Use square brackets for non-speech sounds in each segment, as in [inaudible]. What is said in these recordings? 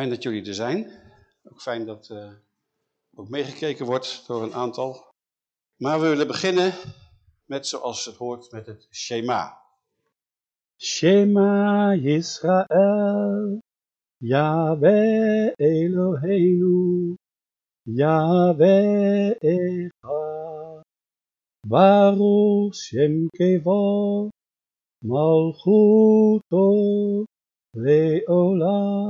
Fijn dat jullie er zijn. Ook fijn dat uh, ook meegekeken wordt door een aantal. Maar we willen beginnen met zoals het hoort met het Shema. Shema Yisrael, Yahweh Eloheinu, Yahweh Echad, Baruch Shem Kevo, Malchuto, Leolam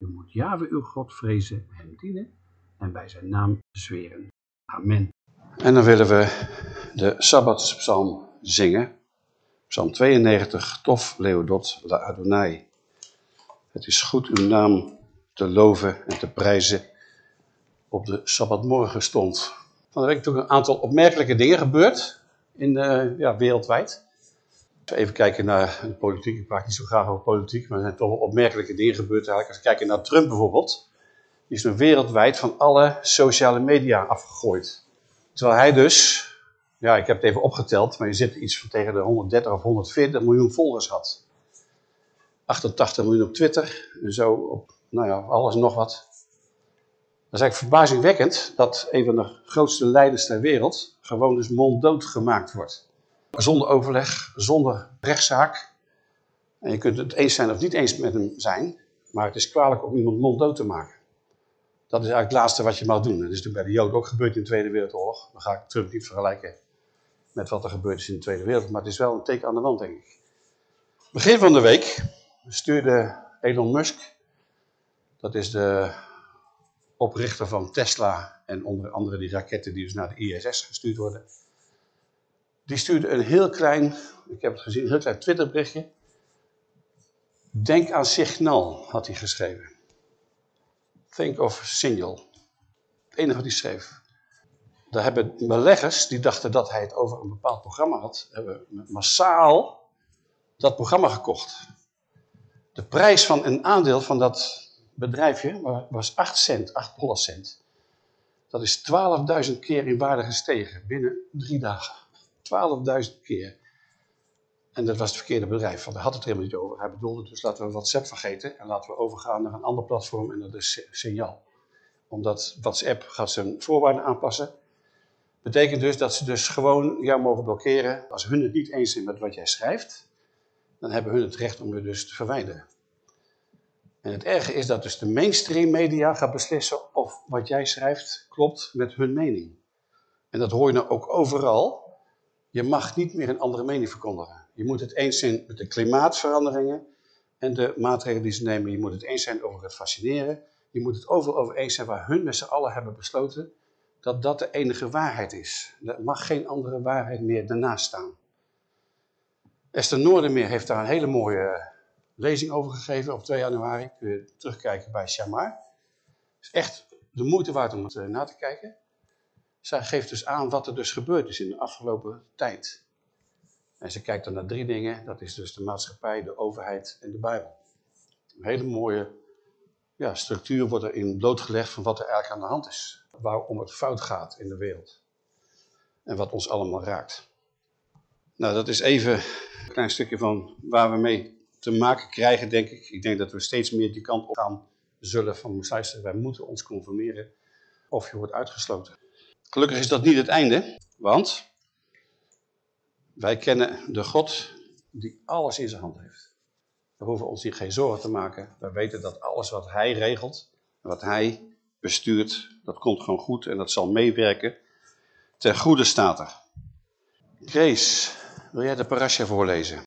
Je moet Jahwe uw God vrezen, hem dienen en bij zijn naam zweren. Amen. En dan willen we de Sabbatspsalm zingen. Psalm 92, Tof Leodot La Adonai. Het is goed uw naam te loven en te prijzen op de Sabbatmorgen stond. Van de week toen een aantal opmerkelijke dingen gebeurd in, uh, ja, wereldwijd. Even kijken naar de politiek. Ik praat niet zo graag over politiek, maar er zijn toch wel opmerkelijke dingen gebeurd eigenlijk. Als we kijken naar Trump bijvoorbeeld. Die is nu wereldwijd van alle sociale media afgegooid. Terwijl hij dus, ja ik heb het even opgeteld, maar je zit iets van tegen de 130 of 140 miljoen volgers had. 88 miljoen op Twitter, en zo op, nou ja, alles en nog wat. Dat is eigenlijk verbazingwekkend dat een van de grootste leiders ter wereld gewoon dus monddood gemaakt wordt. Zonder overleg, zonder rechtszaak. En je kunt het eens zijn of niet eens met hem zijn, maar het is kwalijk om iemand monddood te maken. Dat is eigenlijk het laatste wat je mag doen. Dat is natuurlijk bij de Joden ook gebeurd in de Tweede Wereldoorlog. Dan ga ik Trump niet vergelijken met wat er gebeurd is in de Tweede Wereldoorlog, maar het is wel een teken aan de wand, denk ik. Begin van de week stuurde Elon Musk, dat is de oprichter van Tesla en onder andere die raketten die dus naar de ISS gestuurd worden, die stuurde een heel klein, ik heb het gezien, een heel klein Twitterberichtje. Denk aan Signal, had hij geschreven. Think of Signal. Het enige wat hij schreef. Daar hebben beleggers, die dachten dat hij het over een bepaald programma had, hebben massaal dat programma gekocht. De prijs van een aandeel van dat bedrijfje was 8 cent, 8 dollar cent. Dat is 12.000 keer in waarde gestegen binnen drie dagen. 12.000 keer. En dat was het verkeerde bedrijf, want hij had het helemaal niet over. Hij bedoelde dus laten we WhatsApp vergeten en laten we overgaan naar een ander platform en dat is Signaal. Omdat WhatsApp gaat zijn voorwaarden aanpassen. Betekent dus dat ze dus gewoon jou mogen blokkeren. Als hun het niet eens zijn met wat jij schrijft, dan hebben hun het recht om je dus te verwijderen. En het erge is dat dus de mainstream media gaat beslissen of wat jij schrijft klopt met hun mening. En dat hoor je nou ook overal. Je mag niet meer een andere mening verkondigen. Je moet het eens zijn met de klimaatveranderingen en de maatregelen die ze nemen. Je moet het eens zijn over het fascineren. Je moet het overal over eens zijn waar hun met z'n allen hebben besloten dat dat de enige waarheid is. Er mag geen andere waarheid meer daarnaast staan. Esther Noordermeer heeft daar een hele mooie lezing over gegeven op 2 januari. Kun je terugkijken bij Shamar. Het is echt de moeite waard om het eh, na te kijken. Zij geeft dus aan wat er dus gebeurd is in de afgelopen tijd. En ze kijkt dan naar drie dingen. Dat is dus de maatschappij, de overheid en de Bijbel. Een hele mooie ja, structuur wordt erin blootgelegd van wat er eigenlijk aan de hand is. Waarom het fout gaat in de wereld. En wat ons allemaal raakt. Nou, dat is even een klein stukje van waar we mee te maken krijgen, denk ik. Ik denk dat we steeds meer die kant op gaan zullen van, luisteren, wij moeten ons conformeren of je wordt uitgesloten. Gelukkig is dat niet het einde, want wij kennen de God die alles in zijn hand heeft. We hoeven ons hier geen zorgen te maken. We weten dat alles wat hij regelt, wat hij bestuurt, dat komt gewoon goed en dat zal meewerken. Ten goede staat er. Grace, wil jij de parasha voorlezen?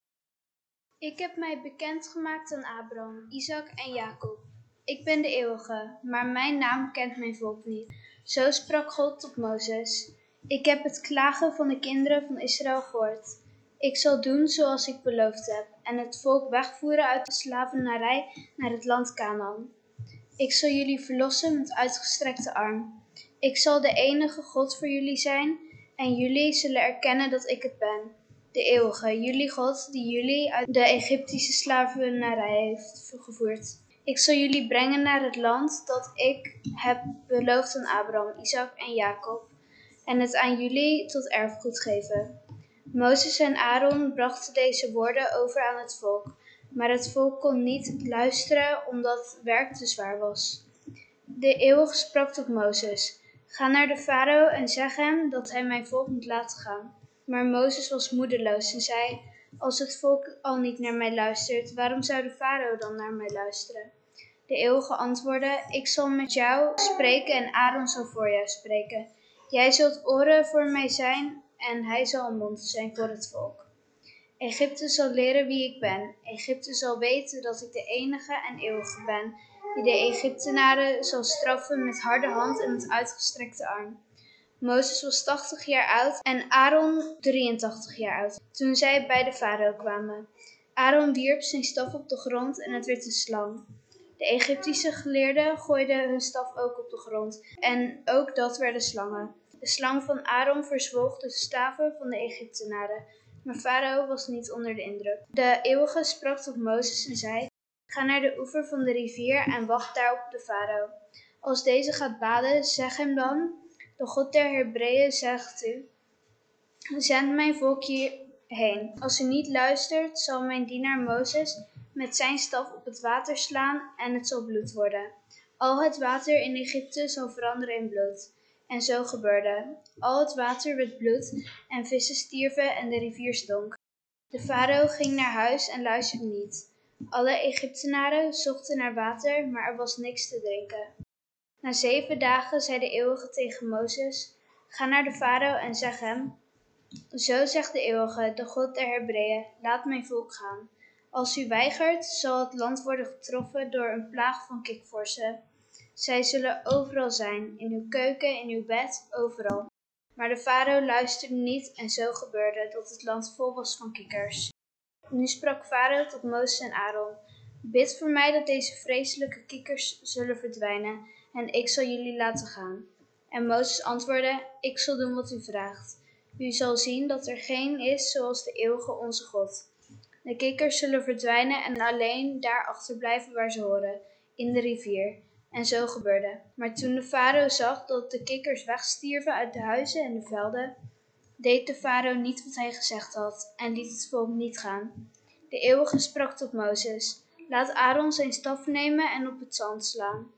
Ik heb mij bekendgemaakt aan Abraham, Isaac en Jacob. Ik ben de eeuwige, maar mijn naam kent mijn volk niet. Zo sprak God tot Mozes. Ik heb het klagen van de kinderen van Israël gehoord. Ik zal doen zoals ik beloofd heb en het volk wegvoeren uit de slavernij naar het land Canaan. Ik zal jullie verlossen met uitgestrekte arm. Ik zal de enige God voor jullie zijn en jullie zullen erkennen dat ik het ben. De eeuwige, jullie God, die jullie uit de Egyptische slavernij heeft gevoerd. Ik zal jullie brengen naar het land dat ik heb beloofd aan Abraham, Isaac en Jacob, en het aan jullie tot erfgoed geven. Mozes en Aaron brachten deze woorden over aan het volk, maar het volk kon niet luisteren omdat het werk te zwaar was. De eeuwige sprak tot Mozes, ga naar de farao en zeg hem dat hij mijn volk moet laten gaan. Maar Mozes was moedeloos en zei, als het volk al niet naar mij luistert, waarom zou de farao dan naar mij luisteren? De eeuwige antwoordde, ik zal met jou spreken en Aaron zal voor jou spreken. Jij zult oren voor mij zijn en hij zal een mond zijn voor het volk. Egypte zal leren wie ik ben. Egypte zal weten dat ik de enige en eeuwige ben, die de Egyptenaren zal straffen met harde hand en met uitgestrekte arm. Mozes was 80 jaar oud en Aaron 83 jaar oud, toen zij bij de farao kwamen. Aaron wierp zijn staf op de grond en het werd een slang. De Egyptische geleerden gooiden hun staf ook op de grond en ook dat werden slangen. De slang van Aaron verzwolg de staven van de Egyptenaren, maar Farao was niet onder de indruk. De eeuwige sprak tot Mozes en zei, ga naar de oever van de rivier en wacht daar op de Farao. Als deze gaat baden, zeg hem dan, de God der Hebreeën zegt u, zend mijn volk hierheen. Als u niet luistert, zal mijn dienaar Mozes met zijn staf op het water slaan en het zal bloed worden. Al het water in Egypte zal veranderen in bloed. En zo gebeurde. Al het water werd bloed en vissen stierven en de rivier stonk. De farao ging naar huis en luisterde niet. Alle Egyptenaren zochten naar water, maar er was niks te drinken. Na zeven dagen zei de eeuwige tegen Mozes, ga naar de farao en zeg hem, zo zegt de eeuwige, de God der Hebreeën, laat mijn volk gaan. Als u weigert, zal het land worden getroffen door een plaag van kikvorsen. Zij zullen overal zijn, in uw keuken, in uw bed, overal. Maar de farao luisterde niet en zo gebeurde dat het land vol was van kikkers. Nu sprak farao tot Mozes en Aaron, bid voor mij dat deze vreselijke kikkers zullen verdwijnen en ik zal jullie laten gaan. En Mozes antwoordde, ik zal doen wat u vraagt. U zal zien dat er geen is zoals de eeuwige onze God. De kikkers zullen verdwijnen en alleen daar achterblijven waar ze horen, in de rivier. En zo gebeurde. Maar toen de farao zag dat de kikkers wegstierven uit de huizen en de velden, deed de farao niet wat hij gezegd had en liet het volk niet gaan. De eeuwige sprak tot Mozes, laat Aaron zijn staf nemen en op het zand slaan.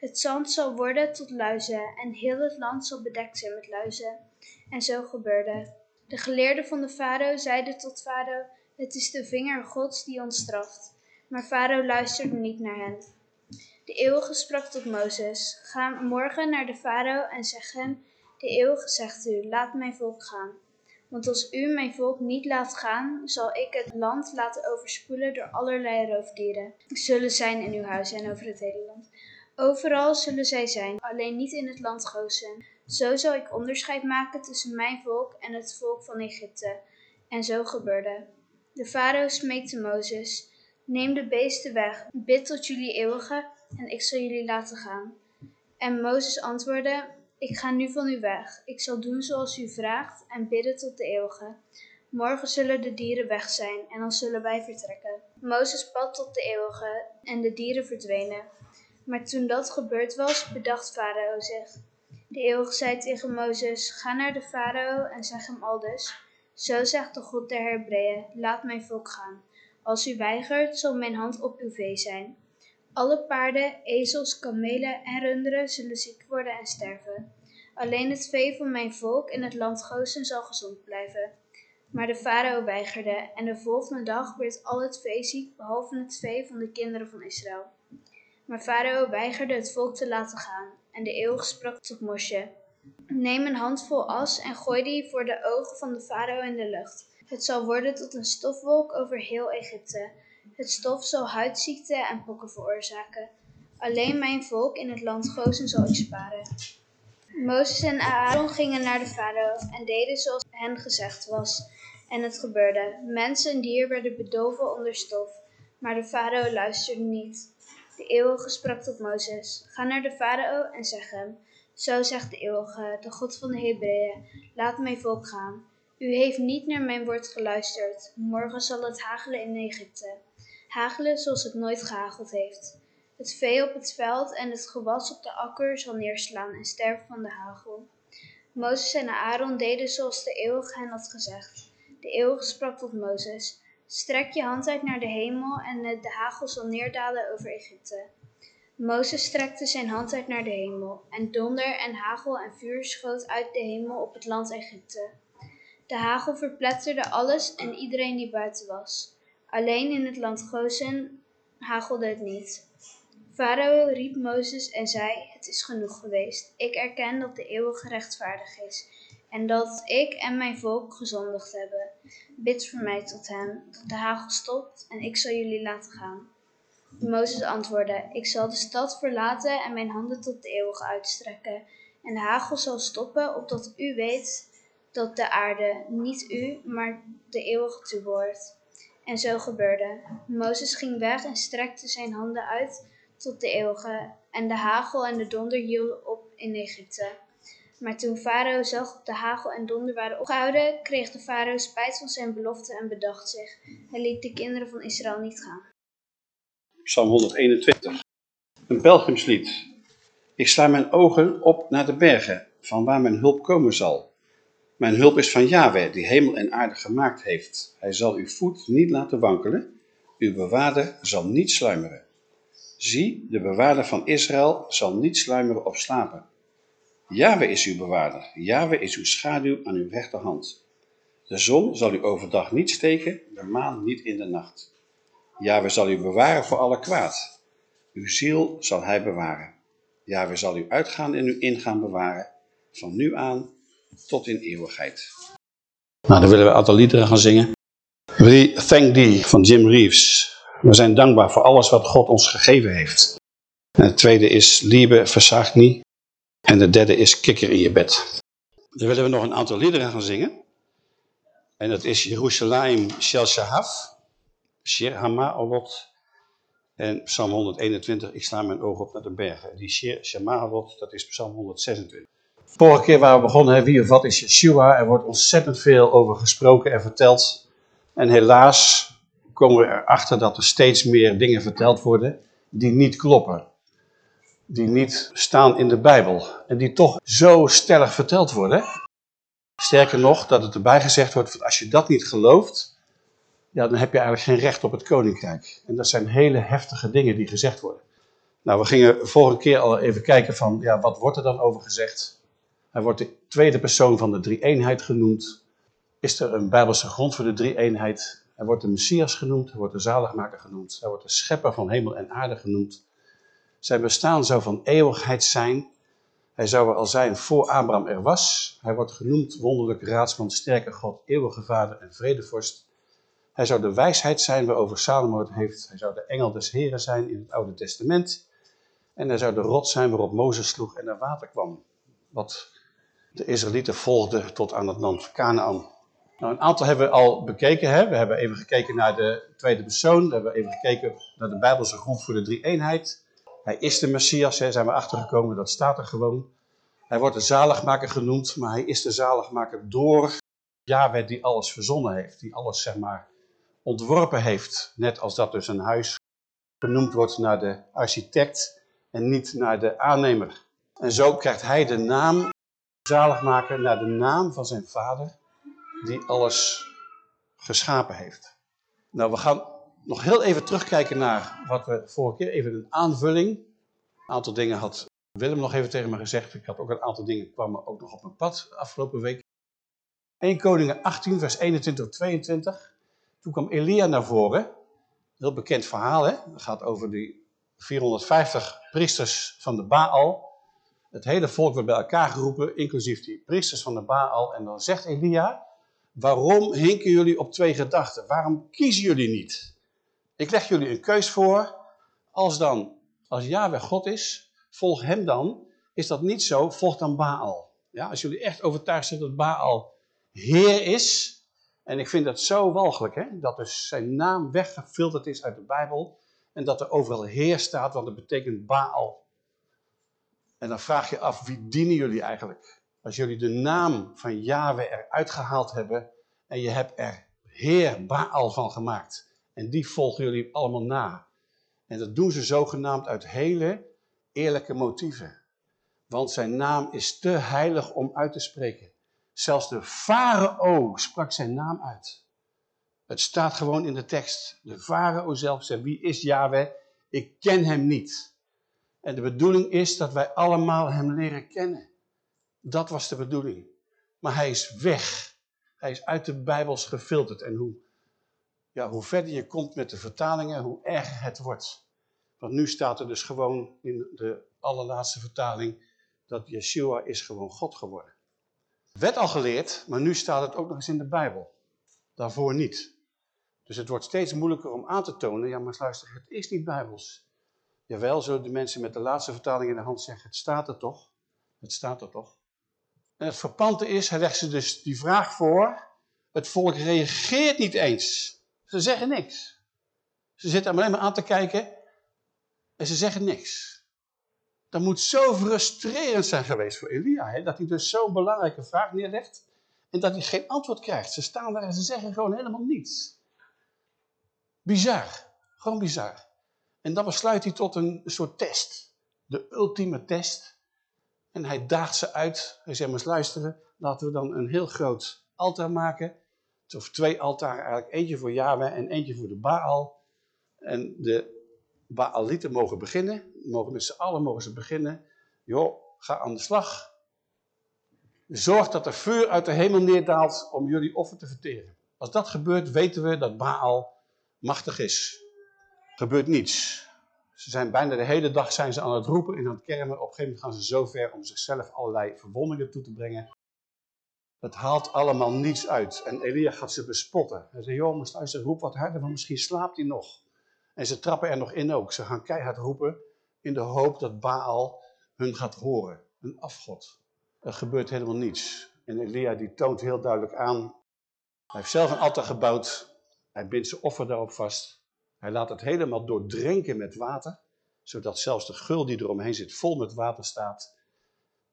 Het zand zal worden tot luizen en heel het land zal bedekt zijn met luizen. En zo gebeurde. De geleerden van de farao zeiden tot farao, het is de vinger Gods die ons straft. Maar Farao luisterde niet naar hen. De eeuwige sprak tot Mozes, ga morgen naar de farao en zeg hem, de eeuwige zegt u, laat mijn volk gaan. Want als u mijn volk niet laat gaan, zal ik het land laten overspoelen door allerlei roofdieren. Zullen zijn in uw huis en over het hele land. Overal zullen zij zijn, alleen niet in het land Gozen. Zo zal ik onderscheid maken tussen mijn volk en het volk van Egypte. En zo gebeurde. De farao smeekte Mozes, neem de beesten weg, bid tot jullie eeuwige, en ik zal jullie laten gaan. En Mozes antwoordde, ik ga nu van u weg. Ik zal doen zoals u vraagt en bidden tot de eeuwige. Morgen zullen de dieren weg zijn en dan zullen wij vertrekken. Mozes bad tot de eeuwige en de dieren verdwenen. Maar toen dat gebeurd was, bedacht Farao zich. De eeuwige zei tegen Mozes, ga naar de farao en zeg hem aldus, zo zegt de God der Hebreeën, laat mijn volk gaan. Als u weigert, zal mijn hand op uw vee zijn. Alle paarden, ezels, kamelen en runderen zullen ziek worden en sterven. Alleen het vee van mijn volk in het land Gozen zal gezond blijven. Maar de farao weigerde en de volgende dag werd al het vee ziek behalve het vee van de kinderen van Israël. Maar farao weigerde het volk te laten gaan en de eeuwig sprak tot Mosje. Neem een handvol as en gooi die voor de ogen van de farao in de lucht. Het zal worden tot een stofwolk over heel Egypte. Het stof zal huidziekten en pokken veroorzaken. Alleen mijn volk in het land Gozen zal ik sparen. Mozes en Aaron gingen naar de farao en deden zoals hen gezegd was. En het gebeurde. Mens en dier werden bedolven onder stof. Maar de farao luisterde niet. De eeuwige sprak tot Mozes. Ga naar de farao en zeg hem. Zo zegt de eeuwige, de God van de Hebreeën. Laat mijn volk gaan. U heeft niet naar mijn woord geluisterd. Morgen zal het hagelen in Egypte. Hagelen zoals het nooit gehageld heeft. Het vee op het veld en het gewas op de akker zal neerslaan en sterven van de hagel. Mozes en Aaron deden zoals de eeuwige hen had gezegd. De eeuwige sprak tot Mozes. Strek je hand uit naar de hemel en de hagel zal neerdalen over Egypte. Mozes strekte zijn hand uit naar de hemel, en donder en hagel en vuur schoot uit de hemel op het land Egypte. De hagel verpletterde alles en iedereen die buiten was. Alleen in het land Gozen hagelde het niet. Farao riep Mozes en zei, het is genoeg geweest. Ik erken dat de eeuwige rechtvaardig is en dat ik en mijn volk gezondigd hebben. Bid voor mij tot hem, dat de hagel stopt en ik zal jullie laten gaan. Mozes antwoordde, ik zal de stad verlaten en mijn handen tot de eeuwige uitstrekken. En de hagel zal stoppen, opdat u weet dat de aarde niet u, maar de eeuwige toebehoort. En zo gebeurde. Mozes ging weg en strekte zijn handen uit tot de eeuwige, en de hagel en de donder hielden op in Egypte. Maar toen Farao zag dat de hagel en donder waren opgehouden, kreeg de farao spijt van zijn belofte en bedacht zich. Hij liet de kinderen van Israël niet gaan. Psalm 121. Een pelgrimslied. Ik sla mijn ogen op naar de bergen, van waar mijn hulp komen zal. Mijn hulp is van Yahweh, die hemel en aarde gemaakt heeft. Hij zal uw voet niet laten wankelen, uw bewaarder zal niet sluimeren. Zie, de bewaarder van Israël zal niet sluimeren of slapen. Yahweh is uw bewaarder, Yahweh is uw schaduw aan uw rechterhand. De zon zal u overdag niet steken, de maan niet in de nacht. Yahweh zal u bewaren voor alle kwaad. Uw ziel zal hij bewaren. Yahweh zal u uitgaan en uw ingaan bewaren, van nu aan tot in eeuwigheid. Nou, dan willen we een aantal liederen gaan zingen. We Thank Thee van Jim Reeves. We zijn dankbaar voor alles wat God ons gegeven heeft. En het tweede is Liebe verzagt niet. En de derde is Kikker in je bed. Dan willen we nog een aantal liederen gaan zingen. En dat is Jerusalem Shel Shahaf. Shir Hama. En Psalm 121, ik sla mijn ogen op naar de bergen. Die Shir Shama dat is Psalm 126. Vorige keer waar we begonnen, hè, wie of wat is Yeshua? Er wordt ontzettend veel over gesproken en verteld. En helaas komen we erachter dat er steeds meer dingen verteld worden die niet kloppen. Die niet staan in de Bijbel. En die toch zo stellig verteld worden. Sterker nog, dat het erbij gezegd wordt, als je dat niet gelooft, ja, dan heb je eigenlijk geen recht op het koninkrijk. En dat zijn hele heftige dingen die gezegd worden. Nou, we gingen vorige keer al even kijken van, ja, wat wordt er dan over gezegd? Hij wordt de tweede persoon van de drie-eenheid genoemd. Is er een bijbelse grond voor de drie-eenheid? Hij wordt de Messias genoemd, hij wordt de zaligmaker genoemd. Hij wordt de schepper van hemel en aarde genoemd. Zijn bestaan zou van eeuwigheid zijn. Hij zou er al zijn voor Abraham er was. Hij wordt genoemd wonderlijk raadsman, sterke God, eeuwige vader en vredevorst. Hij zou de wijsheid zijn waarover Salomo het heeft. Hij zou de engel des Heren zijn in het Oude Testament. En hij zou de rot zijn waarop Mozes sloeg en er water kwam. Wat de Israëlieten volgden tot aan het land Canaan. Nou, een aantal hebben we al bekeken. Hè? We hebben even gekeken naar de tweede persoon. We hebben even gekeken naar de Bijbelse grond voor de drie-eenheid. Hij is de Messias, hè, zijn we achtergekomen, dat staat er gewoon. Hij wordt de zaligmaker genoemd, maar hij is de zaligmaker door Yahweh die alles verzonnen heeft. Die alles, zeg maar, ontworpen heeft. Net als dat dus een huis genoemd wordt naar de architect en niet naar de aannemer. En zo krijgt hij de naam zaligmaker naar de naam van zijn vader die alles geschapen heeft. Nou, we gaan nog heel even terugkijken naar wat we vorige keer, even een aanvulling. Een aantal dingen had Willem nog even tegen me gezegd. Ik had ook een aantal dingen kwamen ook nog op mijn pad afgelopen week. 1 Koningen 18, vers 21 tot 22. Toen kwam Elia naar voren. Heel bekend verhaal, hè? Het gaat over die 450 priesters van de Baal. Het hele volk werd bij elkaar geroepen, inclusief die priesters van de Baal. En dan zegt Elia, waarom hinken jullie op twee gedachten? Waarom kiezen jullie niet? Ik leg jullie een keus voor. Als dan, als Yahweh God is, volg hem dan. Is dat niet zo, volg dan Baal. Ja, als jullie echt overtuigd zijn dat Baal Heer is. En ik vind dat zo walgelijk, hè? dat dus zijn naam weggefilterd is uit de Bijbel. En dat er overal Heer staat, want dat betekent Baal. En dan vraag je af, wie dienen jullie eigenlijk? Als jullie de naam van Yahweh eruit gehaald hebben en je hebt er Heer Baal van gemaakt. En die volgen jullie allemaal na. En dat doen ze zogenaamd uit hele eerlijke motieven. Want zijn naam is te heilig om uit te spreken. Zelfs de farao sprak zijn naam uit. Het staat gewoon in de tekst. De farao zelf zei, wie is Yahweh? Ik ken hem niet. En de bedoeling is dat wij allemaal hem leren kennen. Dat was de bedoeling. Maar hij is weg. Hij is uit de Bijbels gefilterd. En hoe, ja, hoe verder je komt met de vertalingen, hoe erger het wordt. Want nu staat er dus gewoon in de allerlaatste vertaling dat Yeshua is gewoon God geworden. Werd al geleerd, maar nu staat het ook nog eens in de Bijbel. Daarvoor niet. Dus het wordt steeds moeilijker om aan te tonen, ja maar luister, het is niet Bijbels. Jawel, zullen de mensen met de laatste vertaling in de hand zeggen, het staat er toch? Het staat er toch? En het verpante is, hij legt ze dus die vraag voor, het volk reageert niet eens. Ze zeggen niks. Ze zitten alleen maar aan te kijken en ze zeggen niks. Dat moet zo frustrerend zijn geweest voor Elia, hè? dat hij dus zo'n belangrijke vraag neerlegt en dat hij geen antwoord krijgt. Ze staan daar en ze zeggen gewoon helemaal niets. Bizar, gewoon bizar. En dan besluit hij tot een soort test, de ultieme test. En hij daagt ze uit, hij zegt maar luisteren, laten we dan een heel groot altaar maken. Of twee altaren eigenlijk, eentje voor Yahweh en eentje voor de Baal. En de Baalieten mogen beginnen, mogen met z'n allen mogen ze beginnen. Joh, ga aan de slag. Zorg dat er vuur uit de hemel neerdaalt om jullie offer te verteren. Als dat gebeurt, weten we dat Baal machtig is. Gebeurt niets. Ze zijn bijna de hele dag zijn ze aan het roepen en aan het kermen. Op een gegeven moment gaan ze zo ver om zichzelf allerlei verwondingen toe te brengen. Het haalt allemaal niets uit. En Elia gaat ze bespotten. Hij zegt, joh, maar luister, roep wat harder, want misschien slaapt hij nog. En ze trappen er nog in ook. Ze gaan keihard roepen in de hoop dat Baal hun gaat horen. Een afgod. Er gebeurt helemaal niets. En Elia die toont heel duidelijk aan. Hij heeft zelf een altaar gebouwd. Hij bindt zijn offer daarop vast. Hij laat het helemaal doordrenken met water. Zodat zelfs de gul die eromheen zit vol met water staat.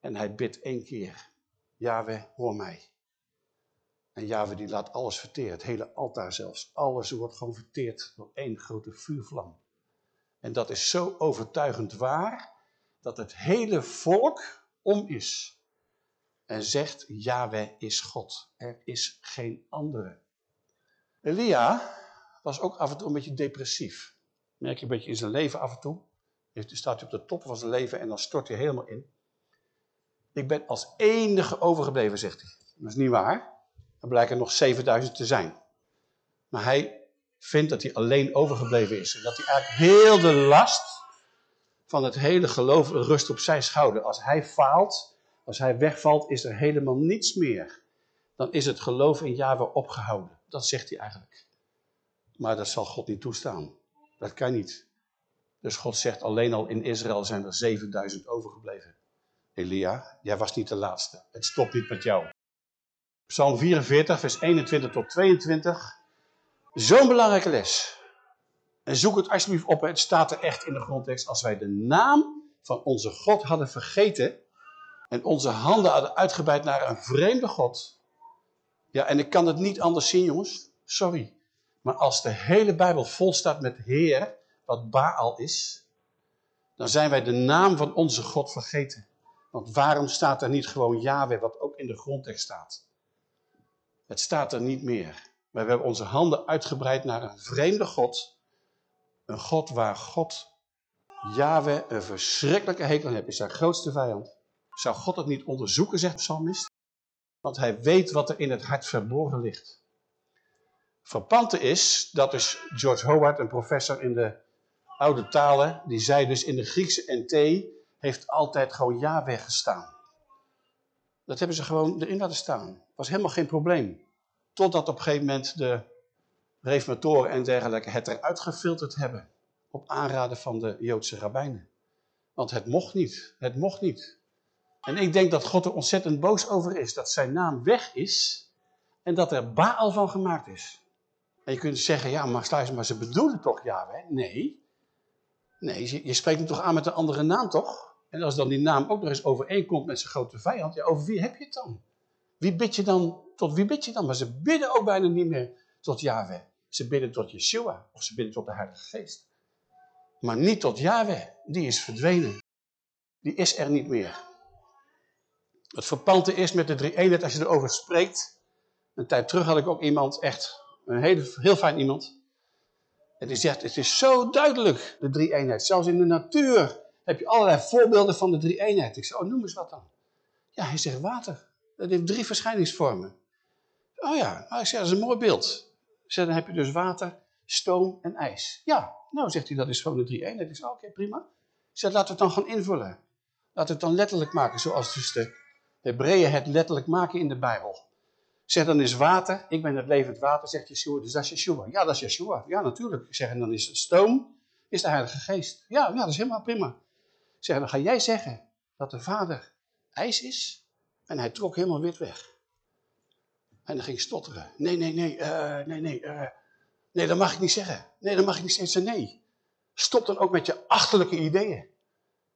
En hij bidt één keer. Yahweh, hoor mij. En Yahweh die laat alles verteren, het hele altaar zelfs. Alles wordt gewoon verteerd door één grote vuurvlam. En dat is zo overtuigend waar, dat het hele volk om is. En zegt, Yahweh is God. Er is geen andere. Elia was ook af en toe een beetje depressief. Merk je een beetje in zijn leven af en toe. Dan staat hij op de top van zijn leven en dan stort hij helemaal in. Ik ben als enige overgebleven, zegt hij. Dat is niet waar. Er blijken nog 7000 te zijn. Maar hij vindt dat hij alleen overgebleven is. En dat hij eigenlijk heel de last van het hele geloof rust op zijn schouder. Als hij faalt, als hij wegvalt, is er helemaal niets meer. Dan is het geloof in Yahweh opgehouden. Dat zegt hij eigenlijk. Maar dat zal God niet toestaan. Dat kan niet. Dus God zegt alleen al in Israël zijn er 7000 overgebleven. Elia, jij was niet de laatste. Het stopt niet met jou. Psalm 44, vers 21 tot 22. Zo'n belangrijke les. En zoek het alsjeblieft op, het staat er echt in de grondtekst. Als wij de naam van onze God hadden vergeten en onze handen hadden uitgebreid naar een vreemde God. Ja, en ik kan het niet anders zien, jongens. Sorry. Maar als de hele Bijbel vol staat met Heer, wat Baal is, dan zijn wij de naam van onze God vergeten. Want waarom staat er niet gewoon Yahweh, wat ook in de grondtekst staat? Het staat er niet meer. We hebben onze handen uitgebreid naar een vreemde God. Een God waar God, Yahweh, een verschrikkelijke hekel heeft. Is zijn grootste vijand. Zou God het niet onderzoeken, zegt de psalmist? Want hij weet wat er in het hart verborgen ligt. Verpante is, dat is George Howard, een professor in de oude talen, die zei dus in de Griekse NT heeft altijd gewoon Yahweh gestaan. Dat hebben ze gewoon erin laten staan. Was helemaal geen probleem. Totdat op een gegeven moment de reformatoren en dergelijke het eruit gefilterd hebben. Op aanraden van de Joodse rabbijnen. Want het mocht niet. Het mocht niet. En ik denk dat God er ontzettend boos over is. Dat zijn naam weg is. En dat er Baal van gemaakt is. En je kunt zeggen, ja, maar, maar ze bedoelen toch Yahweh? Nee. Nee, je, spreekt hem toch aan met een andere naam, toch? En als dan die naam ook nog eens overeenkomt met zijn grote vijand, ja, over wie heb je het dan? Wie bid je dan, tot wie bid je dan? Maar ze bidden ook bijna niet meer tot Yahweh. Ze bidden tot Yeshua, of ze bidden tot de Heilige Geest. Maar niet tot Yahweh, die is verdwenen. Die is er niet meer. Het verpante is met de drie eenheid als je erover spreekt. Een tijd terug had ik ook iemand, echt een hele, heel fijn iemand. En die zegt, het is zo duidelijk, de drie eenheid. Zelfs in de natuur heb je allerlei voorbeelden van de drie eenheid. Ik zeg, oh noem eens wat dan. Ja, hij zegt water. Dat heeft drie verschijningsvormen. Oh ja, nou, ik zeg, dat is een mooi beeld. Ik dan heb je dus water, stoom en ijs. Ja, nou zegt hij, dat is gewoon de drie eenheid. Ik zeg, oké, prima. Ik zeg, laten we het dan gaan invullen. Laten we het dan letterlijk maken, zoals dus de Hebreeën het letterlijk maken in de Bijbel. Zeg, dan is water, ik ben het levend water, zegt Yeshua, dus dat is Yeshua. Ja, dat is Yeshua. Ja, natuurlijk. Ik zeg, en dan is het stoom, is de Heilige Geest. Ja, ja, dat is helemaal prima. Ik zeg, dan ga jij zeggen dat de Vader ijs is en hij trok helemaal wit weg. En dan ging stotteren. Nee, nee, nee, uh, nee, nee, uh, nee, dat mag ik niet zeggen. Nee, dat mag ik niet zeggen. Nee. Stop dan ook met je achterlijke ideeën.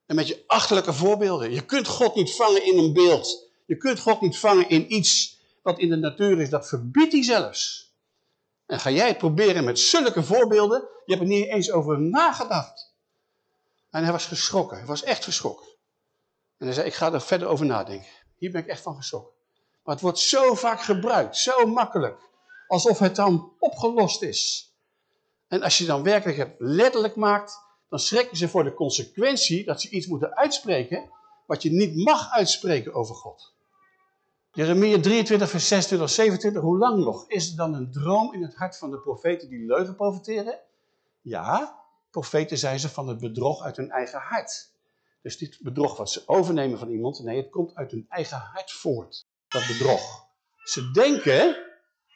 En met je achterlijke voorbeelden. Je kunt God niet vangen in een beeld. Je kunt God niet vangen in iets wat in de natuur is. Dat verbiedt hij zelfs. En ga jij het proberen met zulke voorbeelden. Je hebt er niet eens over nagedacht. En hij was geschrokken. Hij was echt geschrokken. En hij zei, ik ga er verder over nadenken. Hier ben ik echt van geschrokken. Maar het wordt zo vaak gebruikt, zo makkelijk. Alsof het dan opgelost is. En als je dan werkelijk het letterlijk maakt, dan schrikken ze voor de consequentie dat ze iets moeten uitspreken wat je niet mag uitspreken over God. Jeremia 23 vers 26, 27, hoe lang nog? Is er dan een droom in het hart van de profeten die leugen profiteren? Ja, profeten zijn ze van het bedrog uit hun eigen hart. Dus dit bedrog wat ze overnemen van iemand, nee, het komt uit hun eigen hart voort, dat bedrog. Ze denken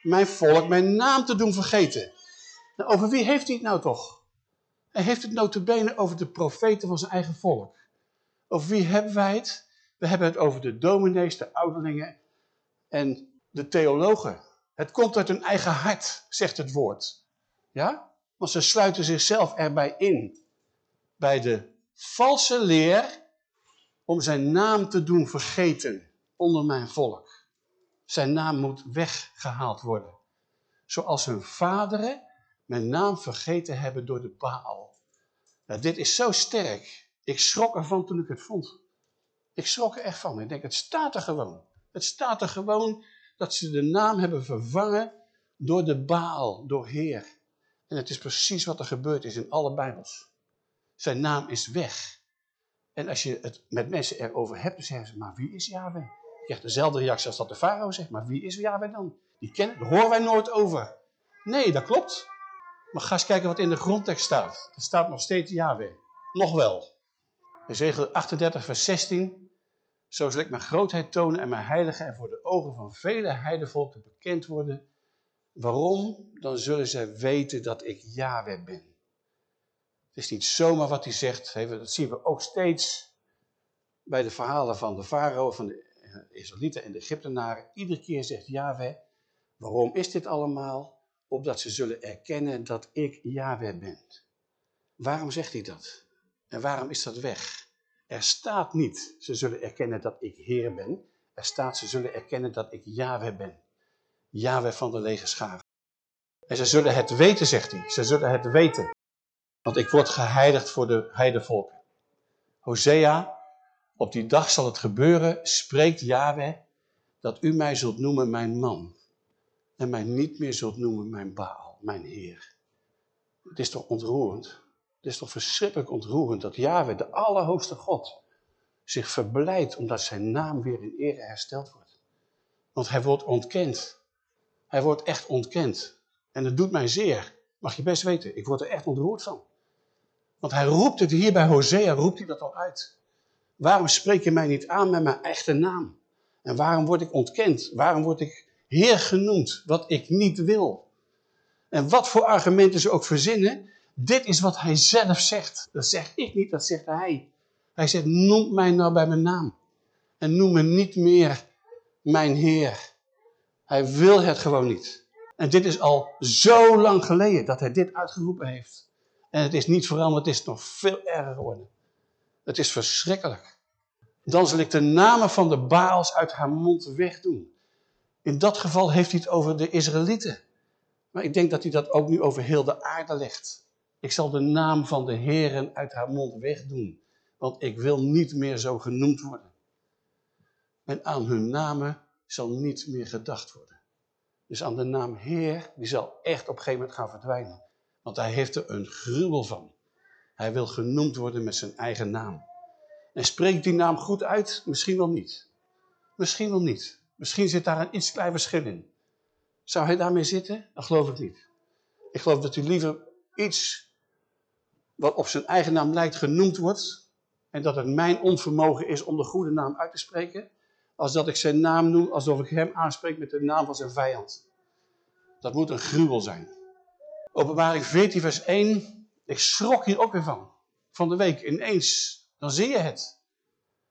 mijn volk mijn naam te doen vergeten. Nou, over wie heeft hij het nou toch? Hij heeft het notabene over de profeten van zijn eigen volk. Over wie hebben wij het? We hebben het over de dominees, de ouderlingen en de theologen. Het komt uit hun eigen hart, zegt het woord. Ja? Want ze sluiten zichzelf erbij in. Bij de valse leer om zijn naam te doen vergeten onder mijn volk. Zijn naam moet weggehaald worden. Zoals hun vaderen mijn naam vergeten hebben door de Baal. Nou, dit is zo sterk. Ik schrok ervan toen ik het vond. Ik schrok er echt van. Ik denk, het staat er gewoon. Het staat er gewoon dat ze de naam hebben vervangen door de Baal, door Heer. En het is precies wat er gebeurd is in alle Bijbels. Zijn naam is weg. En als je het met mensen erover hebt, dan zeggen ze, maar wie is Yahweh? Je krijgt dezelfde reactie als dat de farao zegt, maar wie is Yahweh dan? Die kennen, daar horen wij nooit over. Nee, dat klopt. Maar ga eens kijken wat in de grondtekst staat. Er staat nog steeds Yahweh. Nog wel. Ezekiel 38 vers 16. Zo zal ik mijn grootheid tonen en mijn heilige en voor de ogen van vele heidevolken bekend worden. Waarom? Dan zullen zij weten dat ik Yahweh ben. Het is niet zomaar wat hij zegt. Dat zien we ook steeds bij de verhalen van de farao, van de Israëlieten en de Egyptenaren. Iedere keer zegt Yahweh, waarom is dit allemaal? Opdat ze zullen erkennen dat ik Yahweh ben. Waarom zegt hij dat? En waarom is dat weg? Er staat niet, ze zullen erkennen dat ik Heer ben. Er staat, ze zullen erkennen dat ik Yahweh ben. Yahweh van de lege scharen. En ze zullen het weten, zegt hij. Ze zullen het weten. Want ik word geheiligd voor de heidevolken. Hosea, op die dag zal het gebeuren, spreekt Yahweh, dat u mij zult noemen mijn man. En mij niet meer zult noemen mijn Baal, mijn Heer. Het is toch ontroerend? Het is toch verschrikkelijk ontroerend dat Yahweh, de Allerhoogste God, zich verblijdt omdat zijn naam weer in ere hersteld wordt. Want hij wordt ontkend. Hij wordt echt ontkend. En dat doet mij zeer. Mag je best weten, ik word er echt ontroerd van. Want hij roept het hier bij Hosea, roept hij dat al uit. Waarom spreek je mij niet aan met mijn echte naam? En waarom word ik ontkend? Waarom word ik Heer genoemd, wat ik niet wil? En wat voor argumenten ze ook verzinnen, dit is wat hij zelf zegt. Dat zeg ik niet, dat zegt hij. Hij zegt, noem mij nou bij mijn naam. En noem me niet meer mijn Heer. Hij wil het gewoon niet. En dit is al zo lang geleden dat hij dit uitgeroepen heeft. En het is niet veranderd, het is nog veel erger geworden. Het is verschrikkelijk. Dan zal ik de namen van de Baals uit haar mond wegdoen. In dat geval heeft hij het over de Israëlieten. Maar ik denk dat hij dat ook nu over heel de aarde legt. Ik zal de naam van de Heren uit haar mond wegdoen. Want ik wil niet meer zo genoemd worden. En aan hun namen zal niet meer gedacht worden. Dus aan de naam Heer, die zal echt op een gegeven moment gaan verdwijnen. Want hij heeft er een gruwel van. Hij wil genoemd worden met zijn eigen naam. En spreekt die naam goed uit? Misschien wel niet. Misschien wel niet. Misschien zit daar een iets klein verschil in. Zou hij daarmee zitten? Dat geloof ik niet. Ik geloof dat hij liever iets wat op zijn eigen naam lijkt genoemd wordt. En dat het mijn onvermogen is om de goede naam uit te spreken. Als dat ik zijn naam noem alsof ik hem aanspreek met de naam van zijn vijand. Dat moet een gruwel zijn. Openbaring 14 vers 1. Ik schrok hier ook weer van. Van de week ineens. Dan zie je het.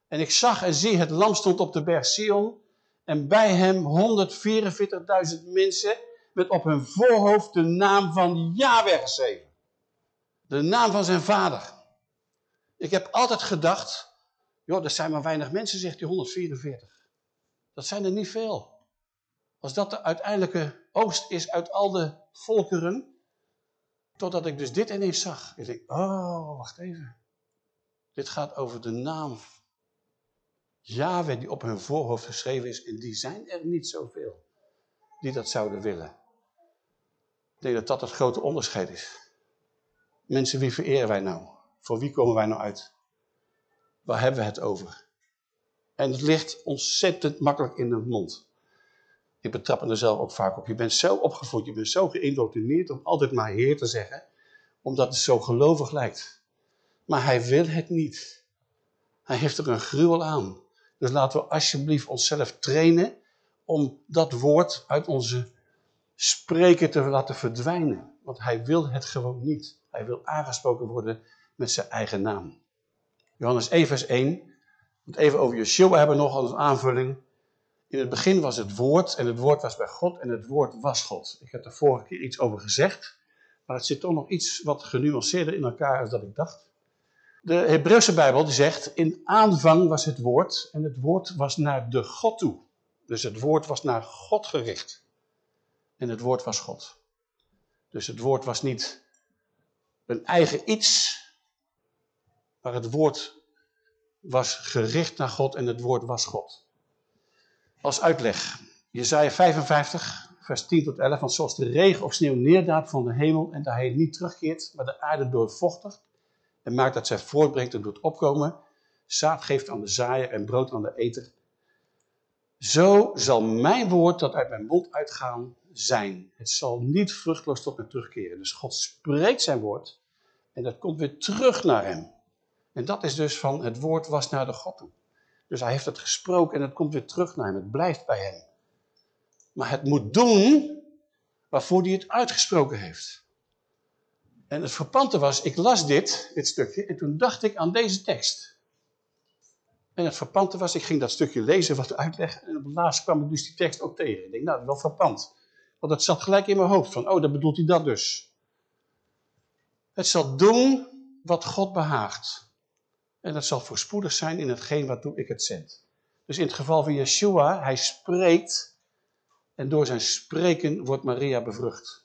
En ik zag en zie het lam stond op de berg Sion. En bij hem 144.000 mensen met op hun voorhoofd de naam van Yahweh geschreven. De naam van zijn vader. Ik heb altijd gedacht, joh, er zijn maar weinig mensen, zegt hij, 144. Dat zijn er niet veel. Als dat de uiteindelijke oogst is uit al de volkeren, totdat ik dus dit ineens zag. Ik denk, oh, wacht even. Dit gaat over de naam Yahweh die op hun voorhoofd geschreven is. En die zijn er niet zoveel die dat zouden willen. Ik denk dat dat het grote onderscheid is. Mensen, wie vereren wij nou? Voor wie komen wij nou uit? Waar hebben we het over? En het ligt ontzettend makkelijk in de mond. Ik betrap er zelf ook vaak op. Je bent zo opgevoed, je bent zo geïndoctrineerd om altijd maar Heer te zeggen. Omdat het zo gelovig lijkt. Maar hij wil het niet. Hij heeft er een gruwel aan. Dus laten we alsjeblieft onszelf trainen om dat woord uit onze spreken te laten verdwijnen. Want hij wil het gewoon niet. Hij wil aangesproken worden met zijn eigen naam. Johannes 1 vers 1. Even over Yeshua hebben nog als aanvulling. In het begin was het woord en het woord was bij God en het woord was God. Ik heb er vorige keer iets over gezegd. Maar het zit toch nog iets wat genuanceerder in elkaar dat ik dacht. De Hebreeuwse Bijbel die zegt, in aanvang was het woord en het woord was naar de God toe. Dus het woord was naar God gericht. En het woord was God. Dus het woord was niet een eigen iets, maar het woord was gericht naar God en het woord was God. Als uitleg, Jezaja 55, vers 10 tot 11, want zoals de regen of sneeuw neerdaalt van de hemel en daar hij niet terugkeert, maar de aarde doorvochtigt en maakt dat zij voortbrengt en doet opkomen, zaad geeft aan de zaaier en brood aan de eter. Zo zal mijn woord dat uit mijn mond uitgaan zijn. Het zal niet vruchtloos tot mij terugkeren. Dus God spreekt zijn woord en dat komt weer terug naar hem. En dat is dus van het woord was naar de God toe. Dus hij heeft het gesproken en het komt weer terug naar hem. Het blijft bij hem. Maar het moet doen waarvoor hij het uitgesproken heeft. En het verpante was, ik las dit, dit stukje, en toen dacht ik aan deze tekst. En het verpante was, ik ging dat stukje lezen, wat uitleggen, en op laatst kwam ik dus die tekst ook tegen. Ik denk, nou, dat is wel verpand. Want het zat gelijk in mijn hoofd, van, oh, dan bedoelt hij dat dus. Het zal doen wat God behaagt. En dat zal voorspoedig zijn in hetgeen waartoe ik het zend. Dus in het geval van Yeshua, hij spreekt, en door zijn spreken wordt Maria bevrucht.